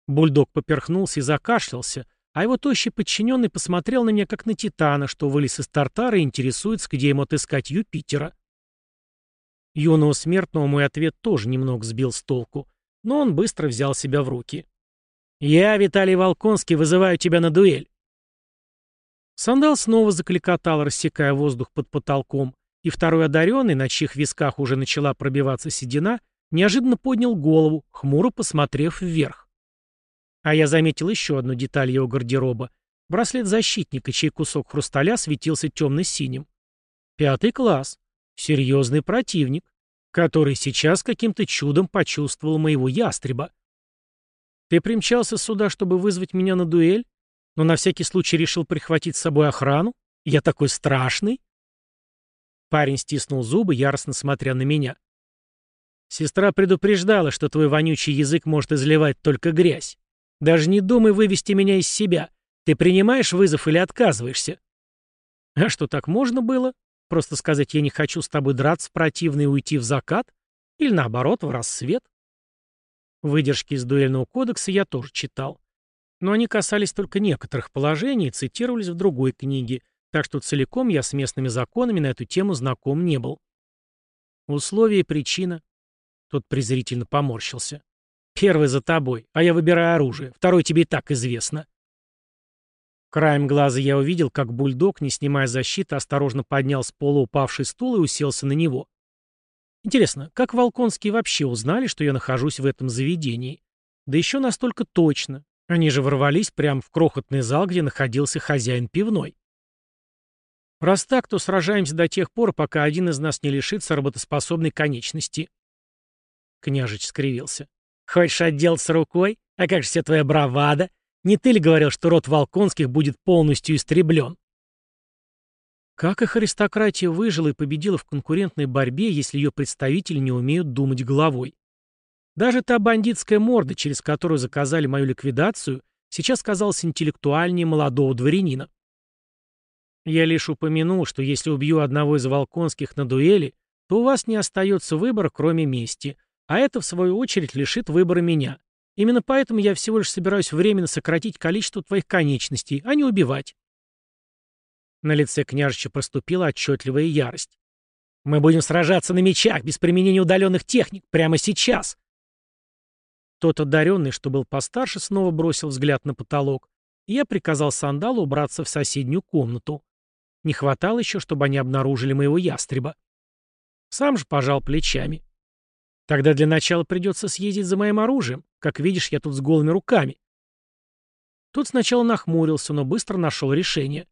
Бульдог поперхнулся и закашлялся, а его тощий подчиненный посмотрел на меня как на титана, что вылез из тартара и интересуется, где ему отыскать Юпитера. Юного смертного мой ответ тоже немного сбил с толку, но он быстро взял себя в руки. «Я, Виталий Волконский, вызываю тебя на дуэль». Сандал снова закликотал, рассекая воздух под потолком, и второй одаренный, на чьих висках уже начала пробиваться седина, неожиданно поднял голову, хмуро посмотрев вверх. А я заметил еще одну деталь его гардероба. Браслет защитника, чей кусок хрусталя светился темно-синим. Пятый класс. Серьезный противник, который сейчас каким-то чудом почувствовал моего ястреба. Ты примчался сюда, чтобы вызвать меня на дуэль? Но на всякий случай решил прихватить с собой охрану? Я такой страшный?» Парень стиснул зубы, яростно смотря на меня. «Сестра предупреждала, что твой вонючий язык может изливать только грязь. Даже не думай вывести меня из себя. Ты принимаешь вызов или отказываешься?» «А что, так можно было? Просто сказать, я не хочу с тобой драться противно и уйти в закат? Или наоборот, в рассвет?» Выдержки из дуэльного кодекса я тоже читал. Но они касались только некоторых положений и цитировались в другой книге, так что целиком я с местными законами на эту тему знаком не был. Условия и причина. Тот презрительно поморщился. Первый за тобой, а я выбираю оружие. Второй тебе и так известно. Краем глаза я увидел, как бульдог, не снимая защиты, осторожно поднял с пола упавший стул и уселся на него. Интересно, как Волконские вообще узнали, что я нахожусь в этом заведении? Да еще настолько точно. Они же ворвались прямо в крохотный зал, где находился хозяин пивной. Раз так, то сражаемся до тех пор, пока один из нас не лишится работоспособной конечности. Княжич скривился. Хочешь отделаться рукой? А как же вся твоя бравада? Не ты ли говорил, что род Волконских будет полностью истреблен? Как их аристократия выжила и победила в конкурентной борьбе, если ее представители не умеют думать головой? Даже та бандитская морда, через которую заказали мою ликвидацию, сейчас казалась интеллектуальнее молодого дворянина. Я лишь упомянул, что если убью одного из волконских на дуэли, то у вас не остается выбора, кроме мести, а это, в свою очередь, лишит выбора меня. Именно поэтому я всего лишь собираюсь временно сократить количество твоих конечностей, а не убивать. На лице княжича проступила отчетливая ярость. «Мы будем сражаться на мечах, без применения удаленных техник, прямо сейчас!» Тот одаренный, что был постарше, снова бросил взгляд на потолок, и я приказал Сандалу убраться в соседнюю комнату. Не хватало еще, чтобы они обнаружили моего ястреба. Сам же пожал плечами. Тогда для начала придется съездить за моим оружием. Как видишь, я тут с голыми руками. Тут сначала нахмурился, но быстро нашел решение.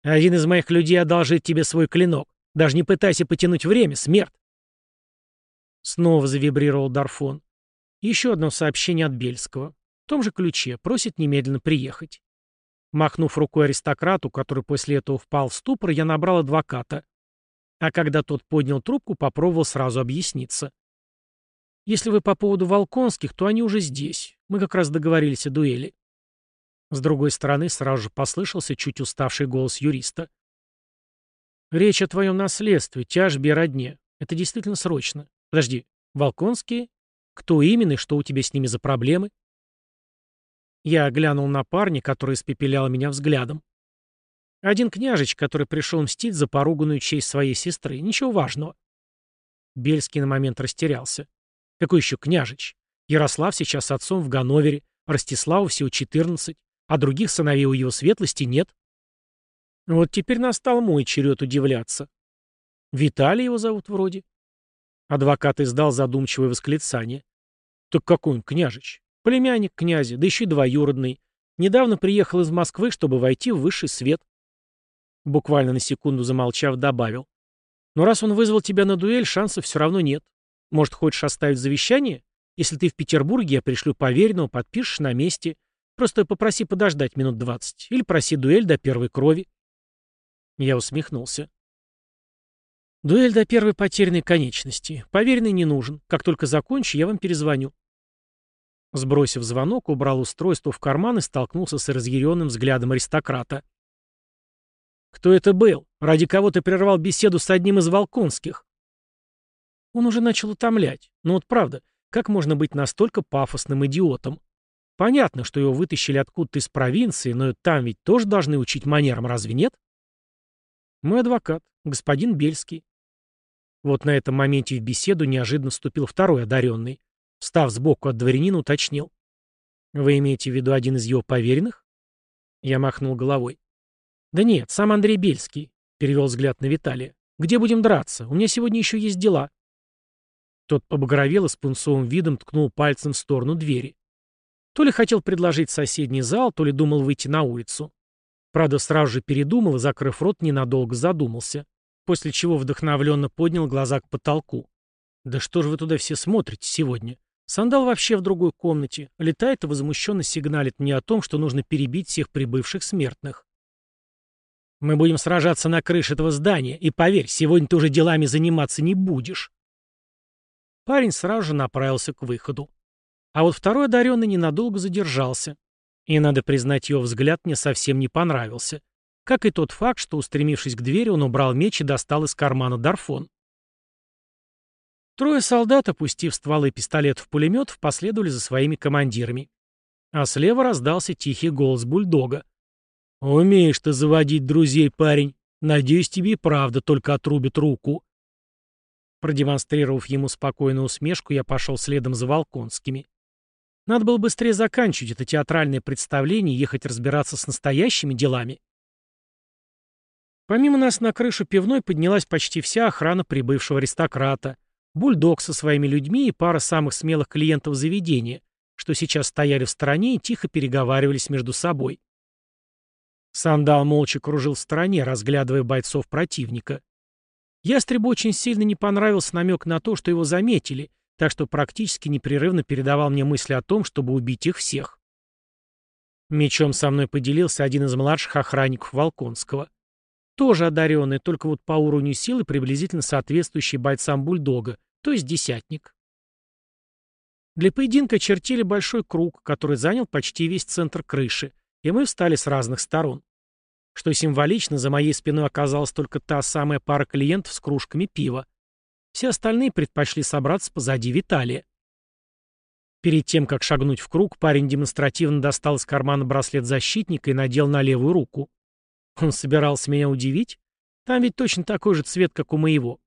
Один из моих людей одолжит тебе свой клинок. Даже не пытайся потянуть время, смерть. Снова завибрировал Дарфон. Еще одно сообщение от Бельского. В том же ключе. Просит немедленно приехать. Махнув рукой аристократу, который после этого впал в ступор, я набрал адвоката. А когда тот поднял трубку, попробовал сразу объясниться. Если вы по поводу Волконских, то они уже здесь. Мы как раз договорились о дуэли. С другой стороны сразу же послышался чуть уставший голос юриста. «Речь о твоем наследстве, тяжбе родне. Это действительно срочно. Подожди, Волконские? Кто именно и что у тебя с ними за проблемы?» Я глянул на парня, который испепелял меня взглядом. Один княжич, который пришел мстить за поруганную честь своей сестры. Ничего важного. Бельский на момент растерялся. Какой еще княжич? Ярослав сейчас с отцом в Ганновере, Ростиславу всего 14 а других сыновей у его светлости нет. Вот теперь настал мой черед удивляться. Виталий его зовут вроде. Адвокат издал задумчивое восклицание. Так какой он княжич? Племянник князя, да еще и двоюродный. Недавно приехал из Москвы, чтобы войти в высший свет. Буквально на секунду замолчав, добавил. Но раз он вызвал тебя на дуэль, шансов все равно нет. Может, хочешь оставить завещание? Если ты в Петербурге, я пришлю поверенного, подпишешь на месте. Просто попроси подождать минут двадцать. Или проси дуэль до первой крови. Я усмехнулся. Дуэль до первой потерянной конечности. Поверенный не нужен. Как только закончу, я вам перезвоню. Сбросив звонок, убрал устройство в карман и столкнулся с разъяренным взглядом аристократа. «Кто это был? Ради кого ты прервал беседу с одним из волконских?» Он уже начал утомлять. Но вот правда, как можно быть настолько пафосным идиотом? Понятно, что его вытащили откуда-то из провинции, но там ведь тоже должны учить манерам, разве нет? Мой адвокат, господин Бельский. Вот на этом моменте в беседу неожиданно вступил второй одаренный. Встав сбоку от дворянина, уточнил. Вы имеете в виду один из его поверенных? Я махнул головой. Да нет, сам Андрей Бельский, перевел взгляд на Виталия. Где будем драться? У меня сегодня еще есть дела. Тот побагровел и с пунцовым видом ткнул пальцем в сторону двери. То ли хотел предложить соседний зал, то ли думал выйти на улицу. Правда, сразу же передумал и, закрыв рот, ненадолго задумался, после чего вдохновленно поднял глаза к потолку. «Да что же вы туда все смотрите сегодня? Сандал вообще в другой комнате, летает и возмущенно сигналит мне о том, что нужно перебить всех прибывших смертных. Мы будем сражаться на крыше этого здания, и поверь, сегодня ты уже делами заниматься не будешь. Парень сразу же направился к выходу. А вот второй одаренный ненадолго задержался. И, надо признать, его взгляд мне совсем не понравился. Как и тот факт, что, устремившись к двери, он убрал меч и достал из кармана дарфон. Трое солдат, опустив стволы пистолетов-пулеметов, последовали за своими командирами. А слева раздался тихий голос бульдога. «Умеешь ты заводить друзей, парень. Надеюсь, тебе и правда только отрубит руку». Продемонстрировав ему спокойную усмешку, я пошел следом за Волконскими. Надо было быстрее заканчивать это театральное представление и ехать разбираться с настоящими делами. Помимо нас на крышу пивной поднялась почти вся охрана прибывшего аристократа — бульдог со своими людьми и пара самых смелых клиентов заведения, что сейчас стояли в стороне и тихо переговаривались между собой. Сандал молча кружил в стороне, разглядывая бойцов противника. Ястребу очень сильно не понравился намек на то, что его заметили, так что практически непрерывно передавал мне мысли о том, чтобы убить их всех. Мечом со мной поделился один из младших охранников Волконского. Тоже одаренный, только вот по уровню силы приблизительно соответствующий бойцам бульдога, то есть десятник. Для поединка чертили большой круг, который занял почти весь центр крыши, и мы встали с разных сторон. Что символично, за моей спиной оказалась только та самая пара клиентов с кружками пива. Все остальные предпочли собраться позади Виталия. Перед тем, как шагнуть в круг, парень демонстративно достал из кармана браслет защитника и надел на левую руку. Он собирался меня удивить? Там ведь точно такой же цвет, как у моего.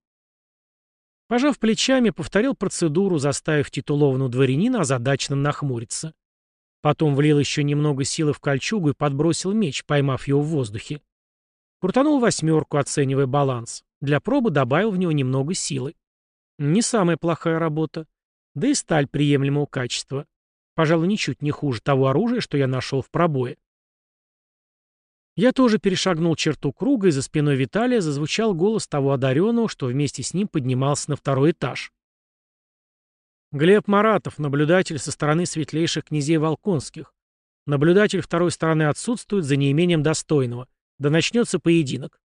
Пожав плечами, повторил процедуру, заставив титулованного дворянина озадаченно нахмуриться. Потом влил еще немного силы в кольчугу и подбросил меч, поймав его в воздухе. Крутанул восьмерку, оценивая баланс. Для пробы добавил в него немного силы. Не самая плохая работа. Да и сталь приемлемого качества. Пожалуй, ничуть не хуже того оружия, что я нашел в пробое. Я тоже перешагнул черту круга, и за спиной Виталия зазвучал голос того одаренного, что вместе с ним поднимался на второй этаж. Глеб Маратов, наблюдатель со стороны светлейших князей Волконских. Наблюдатель второй стороны отсутствует за неимением достойного. Да начнется поединок.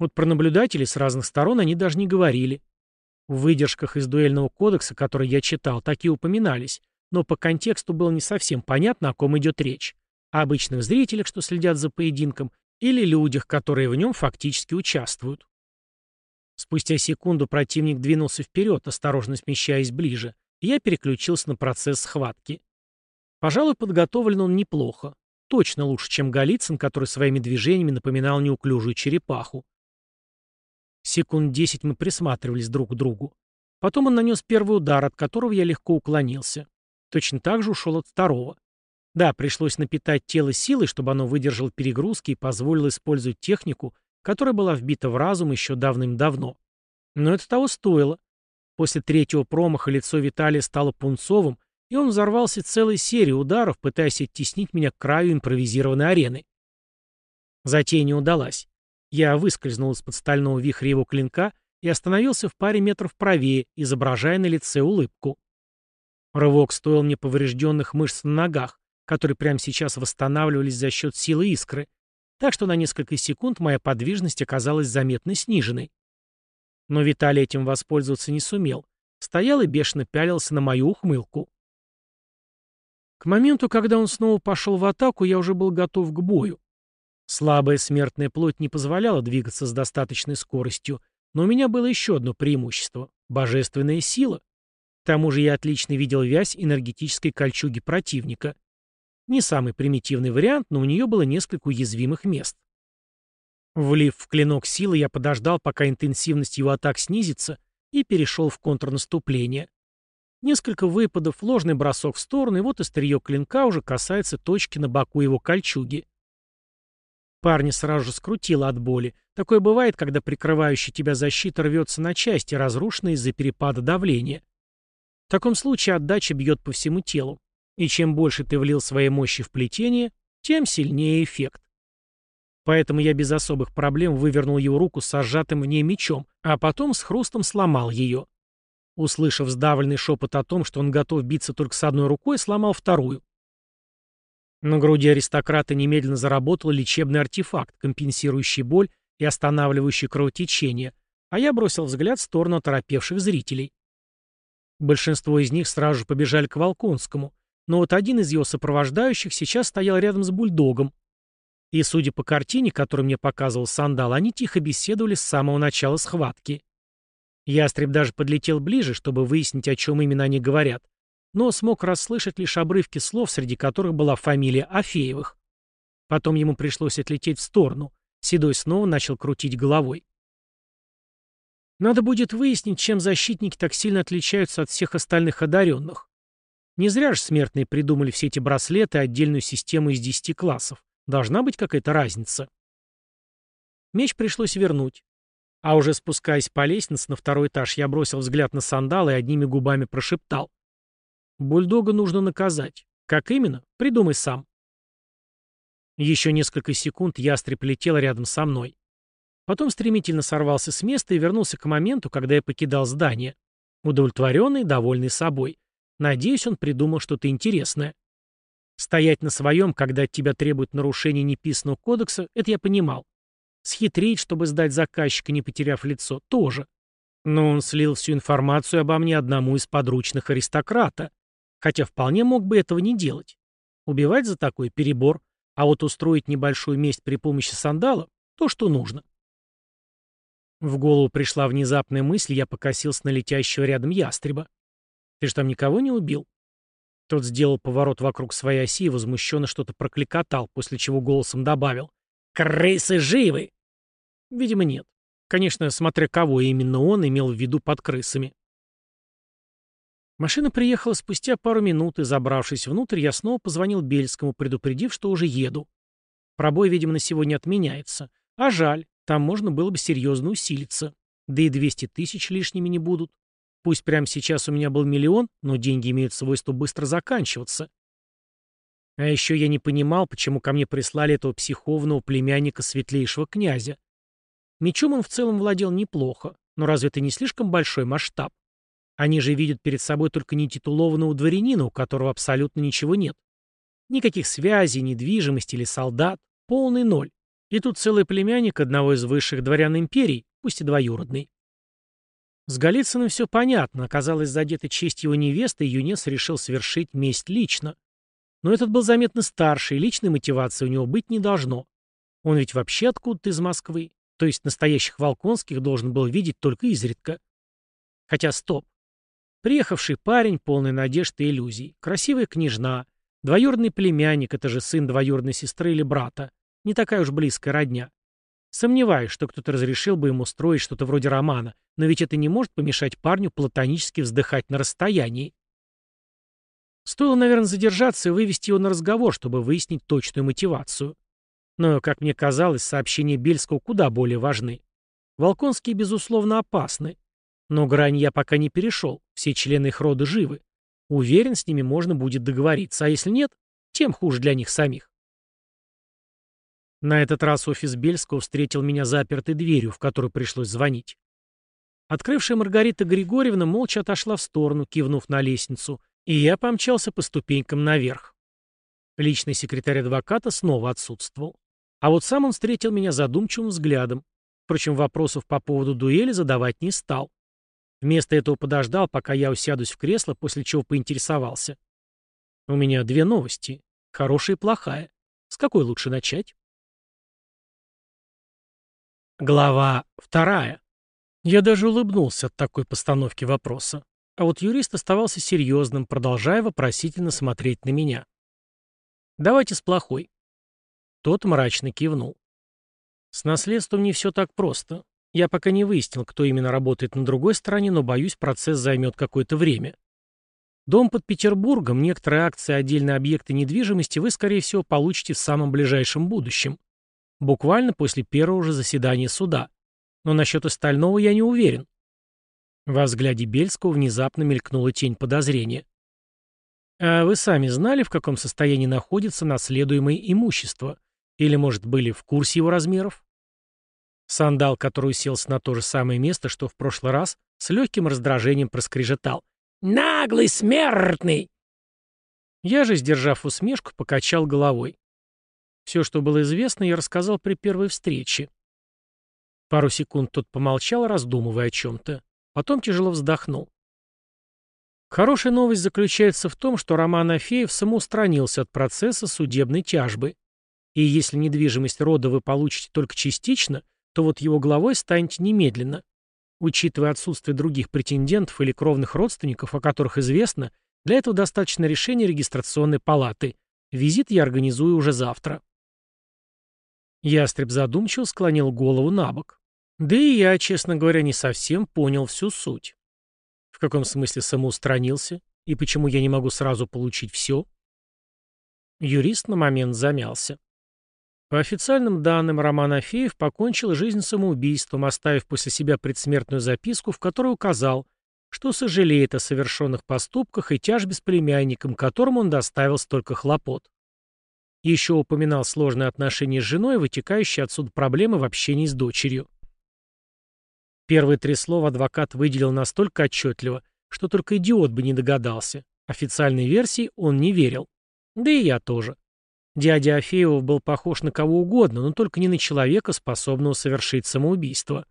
Вот про наблюдателей с разных сторон они даже не говорили. В выдержках из дуэльного кодекса, который я читал, такие упоминались, но по контексту было не совсем понятно, о ком идет речь обычных зрителях, что следят за поединком, или людях, которые в нем фактически участвуют. Спустя секунду противник двинулся вперед, осторожно смещаясь ближе, и я переключился на процесс схватки. Пожалуй, подготовлен он неплохо. Точно лучше, чем Голицын, который своими движениями напоминал неуклюжую черепаху. Секунд десять мы присматривались друг к другу. Потом он нанес первый удар, от которого я легко уклонился. Точно так же ушел от второго. Да, пришлось напитать тело силой, чтобы оно выдержало перегрузки и позволило использовать технику, которая была вбита в разум еще давным-давно. Но это того стоило. После третьего промаха лицо Виталия стало пунцовым, и он взорвался целой серией ударов, пытаясь оттеснить меня к краю импровизированной арены. Затея не удалась. Я выскользнул из-под стального вихря его клинка и остановился в паре метров правее, изображая на лице улыбку. Рывок стоил мне поврежденных мышц на ногах, которые прямо сейчас восстанавливались за счет силы искры, так что на несколько секунд моя подвижность оказалась заметно сниженной. Но Виталий этим воспользоваться не сумел. Стоял и бешено пялился на мою ухмылку. К моменту, когда он снова пошел в атаку, я уже был готов к бою. Слабая смертная плоть не позволяла двигаться с достаточной скоростью, но у меня было еще одно преимущество — божественная сила. К тому же я отлично видел вязь энергетической кольчуги противника. Не самый примитивный вариант, но у нее было несколько уязвимых мест. Влив в клинок силы, я подождал, пока интенсивность его атак снизится, и перешел в контрнаступление. Несколько выпадов, ложный бросок в сторону, и вот острие клинка уже касается точки на боку его кольчуги. Парня сразу же скрутило от боли. Такое бывает, когда прикрывающая тебя защита рвется на части, разрушенная из-за перепада давления. В таком случае отдача бьет по всему телу. И чем больше ты влил своей мощи в плетение, тем сильнее эффект. Поэтому я без особых проблем вывернул его руку с сжатым в ней мечом, а потом с хрустом сломал ее. Услышав сдавленный шепот о том, что он готов биться только с одной рукой, сломал вторую. На груди аристократа немедленно заработал лечебный артефакт, компенсирующий боль и останавливающий кровотечение, а я бросил взгляд в сторону оторопевших зрителей. Большинство из них сразу же побежали к Волконскому, но вот один из его сопровождающих сейчас стоял рядом с бульдогом, и, судя по картине, которую мне показывал Сандал, они тихо беседовали с самого начала схватки. Ястреб даже подлетел ближе, чтобы выяснить, о чем именно они говорят, но смог расслышать лишь обрывки слов, среди которых была фамилия Афеевых. Потом ему пришлось отлететь в сторону. Седой снова начал крутить головой. Надо будет выяснить, чем защитники так сильно отличаются от всех остальных одаренных. Не зря же смертные придумали все эти браслеты и отдельную систему из десяти классов. Должна быть какая-то разница. Меч пришлось вернуть. А уже спускаясь по лестнице на второй этаж, я бросил взгляд на сандал и одними губами прошептал. Бульдога нужно наказать. Как именно? Придумай сам. Еще несколько секунд ястреб летел рядом со мной. Потом стремительно сорвался с места и вернулся к моменту, когда я покидал здание. Удовлетворенный, довольный собой. Надеюсь, он придумал что-то интересное. Стоять на своем, когда от тебя требуют нарушения неписанного кодекса, это я понимал. Схитрить, чтобы сдать заказчика, не потеряв лицо, тоже. Но он слил всю информацию обо мне одному из подручных аристократа. Хотя вполне мог бы этого не делать. Убивать за такой перебор, а вот устроить небольшую месть при помощи сандала — то, что нужно. В голову пришла внезапная мысль, я покосился на летящего рядом ястреба. «Ты же там никого не убил?» Тот сделал поворот вокруг своей оси и возмущенно что-то прокликотал, после чего голосом добавил «Крысы живы!» Видимо, нет. Конечно, смотря кого именно он имел в виду под крысами. Машина приехала спустя пару минут, и, забравшись внутрь, я снова позвонил Бельскому, предупредив, что уже еду. Пробой, видимо, на сегодня отменяется. А жаль, там можно было бы серьезно усилиться. Да и 200 тысяч лишними не будут. Пусть прямо сейчас у меня был миллион, но деньги имеют свойство быстро заканчиваться. А еще я не понимал, почему ко мне прислали этого психованного племянника светлейшего князя. Мечом он в целом владел неплохо, но разве это не слишком большой масштаб? Они же видят перед собой только нетитулованного дворянина, у которого абсолютно ничего нет. Никаких связей, недвижимости или солдат. Полный ноль. И тут целый племянник одного из высших дворян империи, пусть и двоюродный. С Голицыным все понятно. Оказалось, задета честь его невесты, Юнес решил совершить месть лично. Но этот был заметно старше, и личной мотивации у него быть не должно. Он ведь вообще откуда-то из Москвы. То есть настоящих Волконских должен был видеть только изредка. Хотя стоп. Приехавший парень, полный надежд и иллюзий. Красивая княжна. Двоюродный племянник, это же сын двоюродной сестры или брата. Не такая уж близкая родня. Сомневаюсь, что кто-то разрешил бы ему строить что-то вроде романа, но ведь это не может помешать парню платонически вздыхать на расстоянии. Стоило, наверное, задержаться и вывести его на разговор, чтобы выяснить точную мотивацию. Но, как мне казалось, сообщения Бельского куда более важны. Волконские, безусловно, опасны. Но грань я пока не перешел, все члены их рода живы. Уверен, с ними можно будет договориться, а если нет, тем хуже для них самих. На этот раз офис Бельского встретил меня запертой дверью, в которую пришлось звонить. Открывшая Маргарита Григорьевна молча отошла в сторону, кивнув на лестницу, и я помчался по ступенькам наверх. Личный секретарь адвоката снова отсутствовал. А вот сам он встретил меня задумчивым взглядом. Впрочем, вопросов по поводу дуэли задавать не стал. Вместо этого подождал, пока я усядусь в кресло, после чего поинтересовался. У меня две новости. Хорошая и плохая. С какой лучше начать? Глава вторая. Я даже улыбнулся от такой постановки вопроса. А вот юрист оставался серьезным, продолжая вопросительно смотреть на меня. «Давайте с плохой». Тот мрачно кивнул. «С наследством не все так просто. Я пока не выяснил, кто именно работает на другой стороне, но, боюсь, процесс займет какое-то время. Дом под Петербургом, некоторые акции, отдельные объекты недвижимости вы, скорее всего, получите в самом ближайшем будущем. Буквально после первого же заседания суда. Но насчет остального я не уверен. Во взгляде Бельского внезапно мелькнула тень подозрения. А вы сами знали, в каком состоянии находится наследуемое имущество? Или, может, были в курсе его размеров? Сандал, который уселся на то же самое место, что в прошлый раз, с легким раздражением проскрежетал. «Наглый смертный!» Я же, сдержав усмешку, покачал головой. Все, что было известно, я рассказал при первой встрече. Пару секунд тот помолчал, раздумывая о чем-то. Потом тяжело вздохнул. Хорошая новость заключается в том, что Роман Афеев самоустранился от процесса судебной тяжбы. И если недвижимость рода вы получите только частично, то вот его главой станете немедленно. Учитывая отсутствие других претендентов или кровных родственников, о которых известно, для этого достаточно решения регистрационной палаты. Визит я организую уже завтра. Ястреб задумчиво склонил голову на бок. Да и я, честно говоря, не совсем понял всю суть. В каком смысле самоустранился? И почему я не могу сразу получить все? Юрист на момент замялся. По официальным данным, Роман Афеев покончил жизнь самоубийством, оставив после себя предсмертную записку, в которой указал, что сожалеет о совершенных поступках и тяжбе с племянником, которому он доставил столько хлопот. Еще упоминал сложные отношения с женой, вытекающие отсюда проблемы в общении с дочерью. Первые три слова адвокат выделил настолько отчетливо, что только идиот бы не догадался. Официальной версии он не верил. Да и я тоже. Дядя Афеев был похож на кого угодно, но только не на человека, способного совершить самоубийство.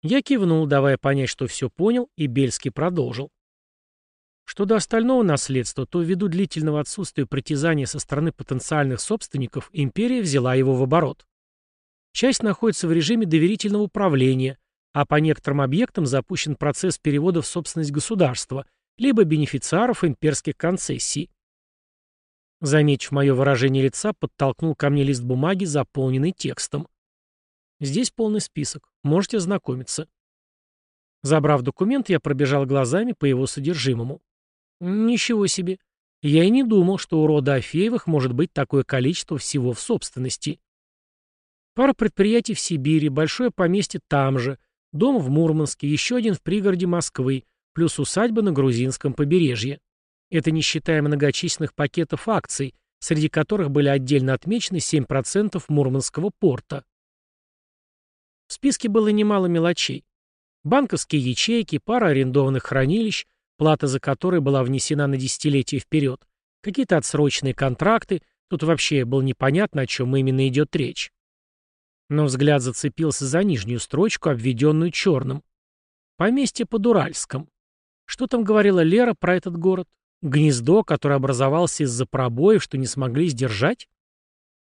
Я кивнул, давая понять, что все понял, и Бельский продолжил. Что до остального наследства, то ввиду длительного отсутствия притязания со стороны потенциальных собственников, империя взяла его в оборот. Часть находится в режиме доверительного управления, а по некоторым объектам запущен процесс перевода в собственность государства, либо бенефициаров имперских концессий. Заметив мое выражение лица, подтолкнул ко мне лист бумаги, заполненный текстом. Здесь полный список. Можете ознакомиться. Забрав документ, я пробежал глазами по его содержимому. Ничего себе. Я и не думал, что у рода Афеевых может быть такое количество всего в собственности. Пара предприятий в Сибири, большое поместье там же, дом в Мурманске, еще один в пригороде Москвы, плюс усадьба на грузинском побережье. Это не считая многочисленных пакетов акций, среди которых были отдельно отмечены 7% Мурманского порта. В списке было немало мелочей. Банковские ячейки, пара арендованных хранилищ, плата за которые была внесена на десятилетие вперед, какие-то отсроченные контракты, тут вообще было непонятно, о чем именно идет речь. Но взгляд зацепился за нижнюю строчку, обведенную черным. Поместье под Уральском. Что там говорила Лера про этот город? Гнездо, которое образовалось из-за пробоев, что не смогли сдержать?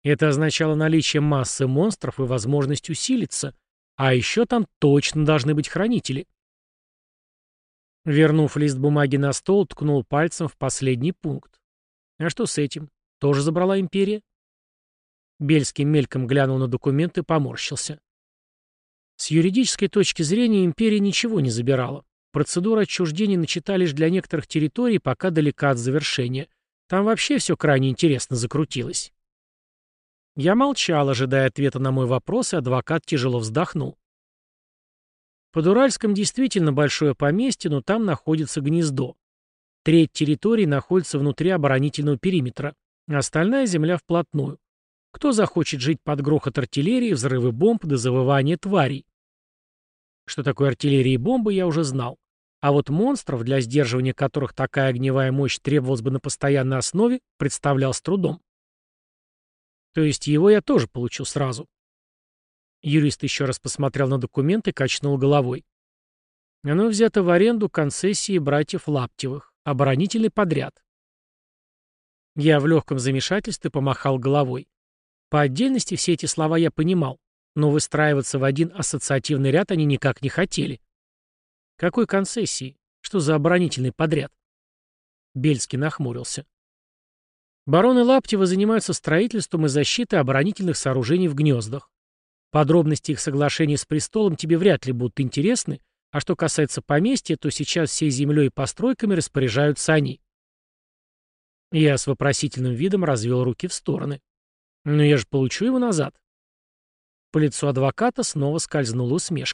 Это означало наличие массы монстров и возможность усилиться. А еще там точно должны быть хранители. Вернув лист бумаги на стол, ткнул пальцем в последний пункт. А что с этим? Тоже забрала империя? Бельский мельком глянул на документы и поморщился. С юридической точки зрения империя ничего не забирала. Процедура отчуждения начата лишь для некоторых территорий, пока далека от завершения. Там вообще все крайне интересно закрутилось. Я молчал, ожидая ответа на мой вопрос, и адвокат тяжело вздохнул. Под Уральском действительно большое поместье, но там находится гнездо. Треть территории находится внутри оборонительного периметра, а остальная земля вплотную. Кто захочет жить под грохот артиллерии, взрывы бомб до завывания тварей? Что такое артиллерия и бомбы, я уже знал. А вот монстров, для сдерживания которых такая огневая мощь требовалась бы на постоянной основе, представлял с трудом. То есть его я тоже получу сразу. Юрист еще раз посмотрел на документы и качнул головой. Оно взято в аренду концессии братьев Лаптевых. Оборонительный подряд. Я в легком замешательстве помахал головой. По отдельности все эти слова я понимал но выстраиваться в один ассоциативный ряд они никак не хотели. Какой концессии? Что за оборонительный подряд? Бельский нахмурился. Бароны Лаптева занимаются строительством и защитой оборонительных сооружений в гнездах. Подробности их соглашений с престолом тебе вряд ли будут интересны, А что касается поместья, то сейчас всей землей и постройками распоряжаются они. Я с вопросительным видом развел руки в стороны. Но я же получу его назад. По лицу адвоката снова скользнула усмешка.